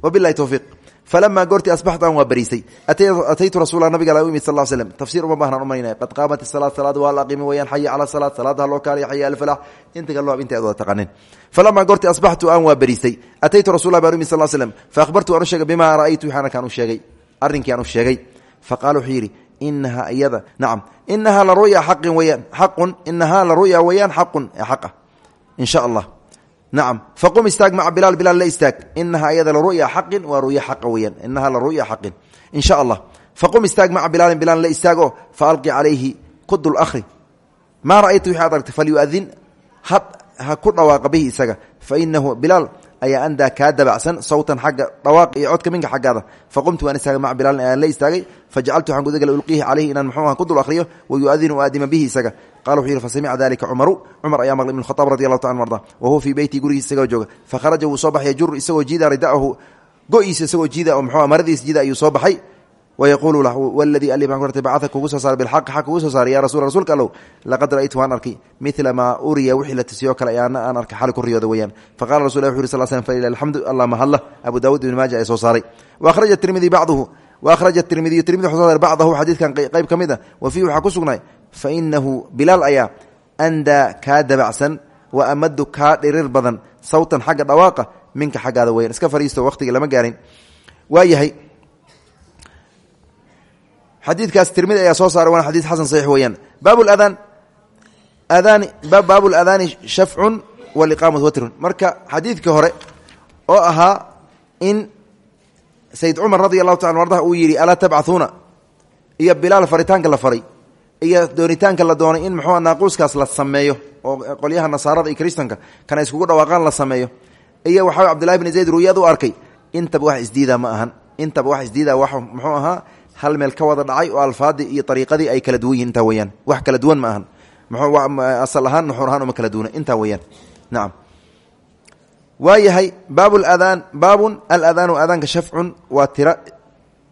wabilahi towfiiq falamaa goortii asbaxtaan waa bariisay ataytu rasuula nabiga la imid sal slm tafsir uma bahnaan umaynaya qad qaamat isalaat salaada waa la aqimi weyaan xaya cala salaat salaadaha loo kaaliya xaya alfalax inta kale inta ad wada taqaaneen falamaa goortii asbaxtu aan waa bariistay ataytu rasulah baan imid sal slm faahbartu aan u sheegay bimaa ra'aytu waxaana kaan u sheegay arrinkii aan u sheegay faqala wuxuu yidhi inahaa iyada nacam inahaa la ruya xaqin weyaan xaqun inahaa la ruya weyaan xaqun ee xaqa in sha allah nacam faqum istaag maca bilaal bilaal la istaag. Inahaa iyada laruya xaqin waa ruya xaqa weyaan inahaa laruya xaqin. In sha allah faqum istaag maca bilaalin bilaal la istaago fa alqi calayhi ku dul akhri maa ra'ayta wixi ad argtay falyuadin ha ku dhawaaqa bihi isaga. Fa inahu bilaal ayaa andaa kaa dabacsan sawtan xagga dhawaaq iyo codka minka xaggaada. Faqumtu waan istaagay maca bilaalin ayaan la istaagay. Fajacaltu waxaan gudagala ulqiihi calayhi inaan muxuuha ku dul akhriyo wa yuadinu aadima bihi isaga. Qala wuxuu yidhi fasamica dalika cumaru. Cumar ayaa maqlay ibn khaaab radi allahu ta an arda. Wa huwa fii beyti gurigiisa isagoo jooga. Fakharaja wuu soo baxay yajuru isagoo jiida ridaahu go-iisa jiida oo muxuuha maradiisa jiida ayuu soo baxay wayaquulu wladii ali baan ku artay bacaa kugu soo saaray bilxaqi xaq kugu soo saaray ya rasul rasuulka allow laqad ra'aytu waan arkay midla maa uriya wixii la tusiyo kale ana aan arkay xali ku riyooda weyaan faqala rasul wuxu yiri sal slm falilah alxamdu allah mahadla abu daawud ibn maaja ee soo saaray waahraja tirmidi bacduhu waahraja tirmidiyu tirmidi wuxuu soo saaray bacdahu xadiidkan qayb ka mid a wa fiihi waxaa ku sugnay fa inahu bilaal ayaa andaa kaa dabacsan wa amadu kaa dhirir badan sawtan xagga dhawaaqa minka xaggaada weyan iska fariisto waqtiga lama gaarin waayahay xadiidkaas tirmidi ayaa soo saaray waana xadiid xasan saxiix weeyaan. Baab ladaan aadaani baabu ladaani shafcun waliqaamat watrun. Marka xadiidkii hore oo ahaa in sayid cumar radi allahu taala ardaha uu yidhi alaa tabcahuuna iyo bilaal faritaanka la faray iyo doonitaanka la doonay in muxuu naaquuskaas la sameeyo oo qolyaha nasaarada iyo kristanka kana iskugu dhawaaqaan la sameeyo. Iyo waxaa cabdillahi bni zayd ruuyad u arkay intaba wax isdiida ma ahan intaba wax isdiida wax muxuu ahaa hal meel ka wada dhacay oo alfaadii iyo ariiqadii ay kala duwan yihiin intaa weyaan wax kala duwan ma ahan. Asal ahaan nuxur ahaan uma kala duwana intaa weyaan nacam waayahay baab ladaan baabun aladaanu aadaanka shafcun waa tira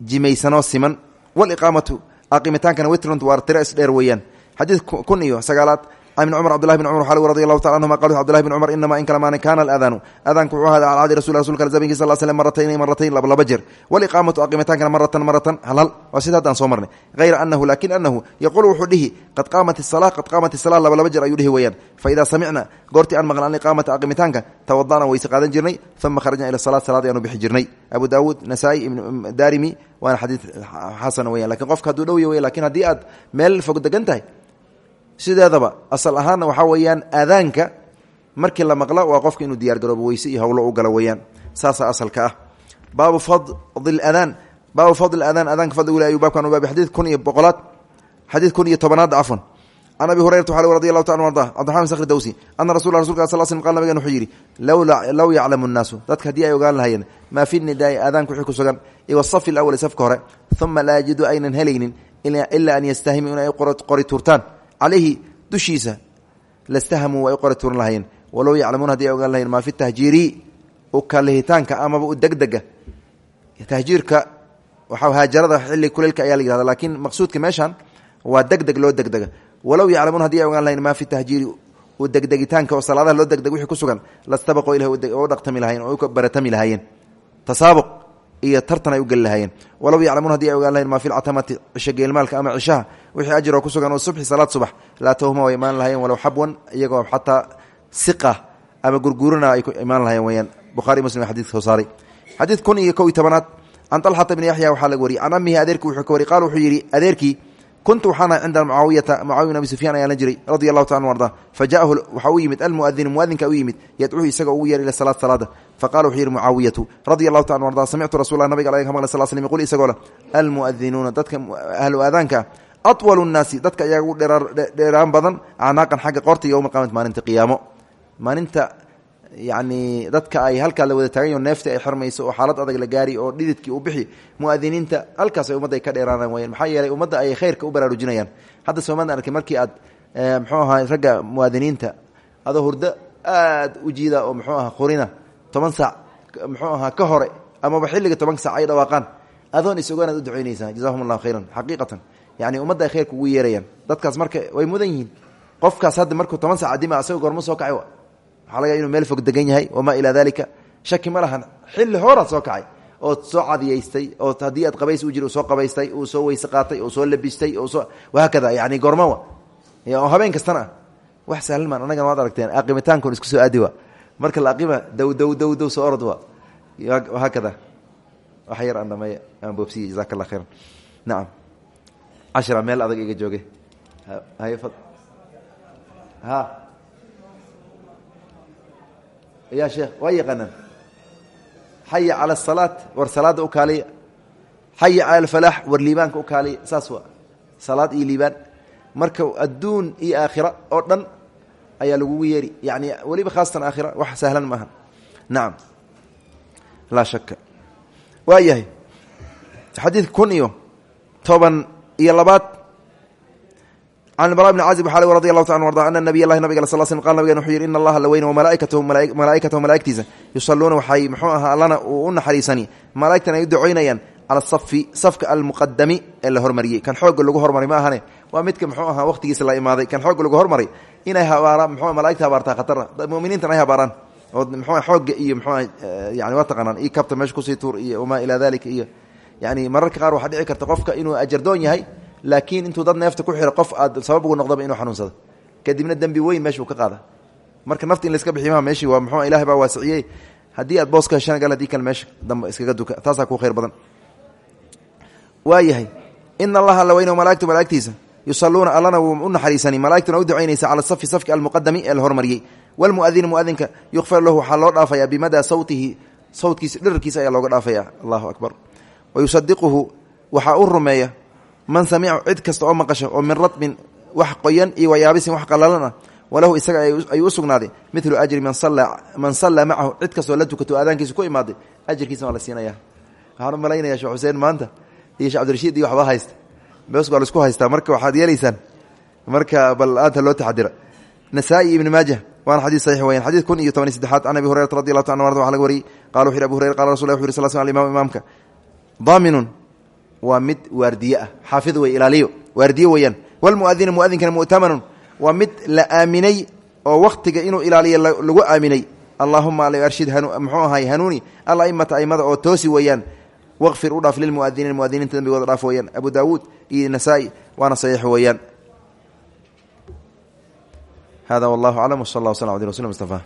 jimaysanoo siman. Waliqaamatu aqimtaankana witrun waa tira isdheer weeyaan. Xadiid kun iyo sagaalaad n cumr abdulahi bn cumr xalwi radi allahu taala anhuma qalu abdullahi bn cumar inama in kala maana kaana aladaanu adaanku wuxuu ahada alcadi rasul rasulka zabinkii sal slm maratayn maratayn lablaba jeer waliqaamatu aqimitankana maratan maratan halhal waa sida haddaan soo marnay hayra anahu laakiin anahu yaquul wuxuu dhihi qad qaamat isala qad qaamat isala labalaba jeer ayuu dhihi weeyaan faidaa samicna goortii aan maqlan iqaamata aqimitaanka tawada'na weyse qaadan jirnay uma kharajna ila salaad salaadii aanu bixi jirnay abu daawuud nasaa-i darimi waana xadiid xasan weyan laakiin qofka haduu dhow ya wey laakiin haddii aad meel fog degan tahay sideedaba asal ahaanna waxaa weeyaan aadaanka markii la maqlo waa qofka inuu diyaar garoobo weyse iyo howlo u galo weeyaan. Saasaa asalka ah. Baabu fadli adaan baabu fadli adaan adaanka fadligu ayuu baabkan u baabi xadiid kun iyo boqolaad xadiid kun iyo tobanaad cafwan can abi hurayrata waxaa radi allahu taala arda cabdiraxman sakri dawsi ana rasul rasulka sal slm qal nabigan wuxuu yidhi low yaclamu nnaasu dadka haddii ay ogaan lahayeen maa fi nidaai aadaanka wixii ku sugan iyo safi lawali safka hore uma laa yajidu aynan helaynin ilaa an yastahimu in ay qori tuurtaan calayhi dushiisa lastahamuu way qori tuuran lahayeen walow yaclamuun haddii ay ogaan lahayeen maa fi tahjiiri u kalihitaanka amaba u degdega. Tahjiirka waxaa haajarada xilli kuleylka ayaa la yihahda laakiin maqsuudka meeshan waa degdeg loo degdega. Walow yaclamuun haddii ay ogaan lahayen maa fi tahjiiri u degdegitaanka oo salaadaha loo degdeg wixii ku sugan lastabaqoo u baratami lahaayeen iyo tartan ay u geli lahaayeen. Walow yaclamuun haddii ay ogaan lahayen maa fi lcatamati cisho geelmaalka ama cishaha wixii ajiroo ku sugan oo subxi salaad subax laa tawhuma way imaan lahayeen walow xabwan iyagoo xataa siqa ama gurguurana ay ku imaan lahayeen weyaan bukhari muslim xadidka soo saaray. Xadiid kun iyo kow iyo tobanaad can talxata bni yaxya waxaa laga wariyey can amihi adeerkii wuxuu ka wariy qaal wuxuu yidhi adeerkii kuntu waxaan ahay cinda mucaawiyata mucaawiya abi sufyaan ayaan la jiray radia allahu taala arda fa jaahu waxaa u yimid almuadinu muadinka u yimid yadcuuhu isagoo ugu yeer ila salaad salaada faqala wuxuu yidhi mucaawiyatu radia allahu taala arda samictu rasul nabiga ka maqlay sal slm qul isagoo leh almuadinuuna dadka ahlu aadaanka awalu nnaasi dadka ayaa ugu dheeraan badan acnaaqan xagga qorta yowma qaamat maalinta qiyaamo maalinta yani dadka ay halkaa la wada taagany neefta ay xirmayso oo xaalad adag la gaari oo dhididkii u bixi muadiniinta halkaas ay ummadda ka dheeraanaan wayaan maxaa yeelay ummadda ay khayrka u baraarujinayaan. Hadda soomaalida arkay markii aad muxuu ahaa ragga muadiniinta adoo hurdo aad u jiida oo muxuu aha qurina toban saac muxuu ahaa ka hore amaba xilliga toban saac ay dhawaaqaan. Adoon is-ogaanaad u ducaynaysaa jazahum khayran xaqiiqatan. Yani ummadda ay khayrka dadkaas marka way mudan yihiin. Qofkaas hadda markuu toban sac adima asagoo goormo soo kacay waxaa laga inuu meel fog degan yahay wamaa ilaa dalika shaki ma lahan. Xilli horaad soo kacay ood soo cadiyaystay oo haddii aad qabays u jir soo qabaystay uu soo weyse qaatay oo soo labistay oo soo wahaakada yani goormowa oo habeen kastana ah wax sahlan maan annagan waad aragteen. Aqimitaankan isku soo aadi wa marka la aqima dow dow dow dow soo orod wa haakada wax yar aan dhameey aan boobsiye jazaka allah khayran. Nacam cashira meel adag iga jooge. Hay ha ya sheekh waa yaqaanaan xaya cala asalaat war salaadda u kaaliya xaya cala alfalaax war liibaanka u kaaliya iyo liibaan. Marka adduun iyo aakhira oo dhan ayaa lagugu yeeri yani weliba khaasatan aakhira wax sahlan maaha nacam laa shaka waa yahay xadiid kun iyo toban iyo labaad can bara bni cazib waxaa radi allahu taala arda ana nabiy lahi nabig sal sl qal nabigan wuxuu yidhi in allaha la weyne wamalaa'ikatahu malaa'ikatahu malaa'igtiisa yusalluuna waxay muxuu ahaa allana uu u naxariisani malaa'igtan ay u ducoynayaan cala safi safka almuqadami ee la hormariyey kan xoogga lagu hormaray ma ahane waa midka muxuu ahaa waqtigiisa la imaaday kan xoogga lagu hormaray inay habaaraan mxu malaigta habaartaa khatara muminiintan ay habaaraan oo mxu xoogga iyo mxu yani waa taqaanaan io kabta meesha ku sii tuur iyo wamaa ilaa dalika iyo yani mararka yahay laakiin intuu dad neefta ku xiro qof aad sabab ugu noqdaba inuu xanuunsado. Kadibna dembi weyn meeshuu ka qaada. Marka nafta in laska bixiy maha meeshii waa mxu ilahay baa waasiciyey. Haddii aad boos ka heshaan gal haddii kale meesha dambe iskaga duka taasaa ku khayr badan. Waa yahay ina allaha alla weyne malaigtu malaigtiisa yusaluuna allana wuu u naxariisani malaigtuna u ducaynaysa cala safi safki almuqadami ee la hormariyey. Walmuadinu muadinka lahu waxaa loo dhaafaya bimadaa sawtihi sawtkiisa dhirarkiisa ayaa looga dhaafaya. Allahu akbar. Wayusadiquhu waxaa u rumeeya man samicu cid kasta oo maqasha oo min radbin wax qoyan iyo wayaabisin wax qalalan ah walahu isaga ayuu u sugnaaday milu ajri man sallaa macahu cid kastoo la tukato aadaankiisa ku imaaday ajirkiisa waa la siinaya waxaan u malaynaya shekh xuseen maanta iyo shek abdirashiid iyo waxba haysta. Bes baa la isku haystaa marka waxaad yeelaysaan marka bal aadta loo taxadira. Nasaa-i ibni maajah waana xadiis saxiix weyan xadiid kun iyo tobaniy saddexaad can abi hurayrata radi allahu ta an wa laga wariyey qala wuxu yhi abu hurayra qala rasul lla wuxu yh sl sl daaminun waa mid waardiye ah. Xaafid wey ilaaliyo. Waardiye weeyaan. Walmuadinu muadinkana mu'tamanun. Waa mid la aaminay oo wakhtiga inuu ilaaliyo lagu aaminay. Allahuma arshid muxuu ahay hanuuni. Alaimata aimada oo toosi weeyaan. Waqfir u dhaaf lilmuadiniin muadiniinta dambigooda dhaaf weeyaan. Abu daawuud iyo nasaa-i waana saxiix weeyaan. Hada wallahu aclam wsal allah wslam abdi rasul mustafa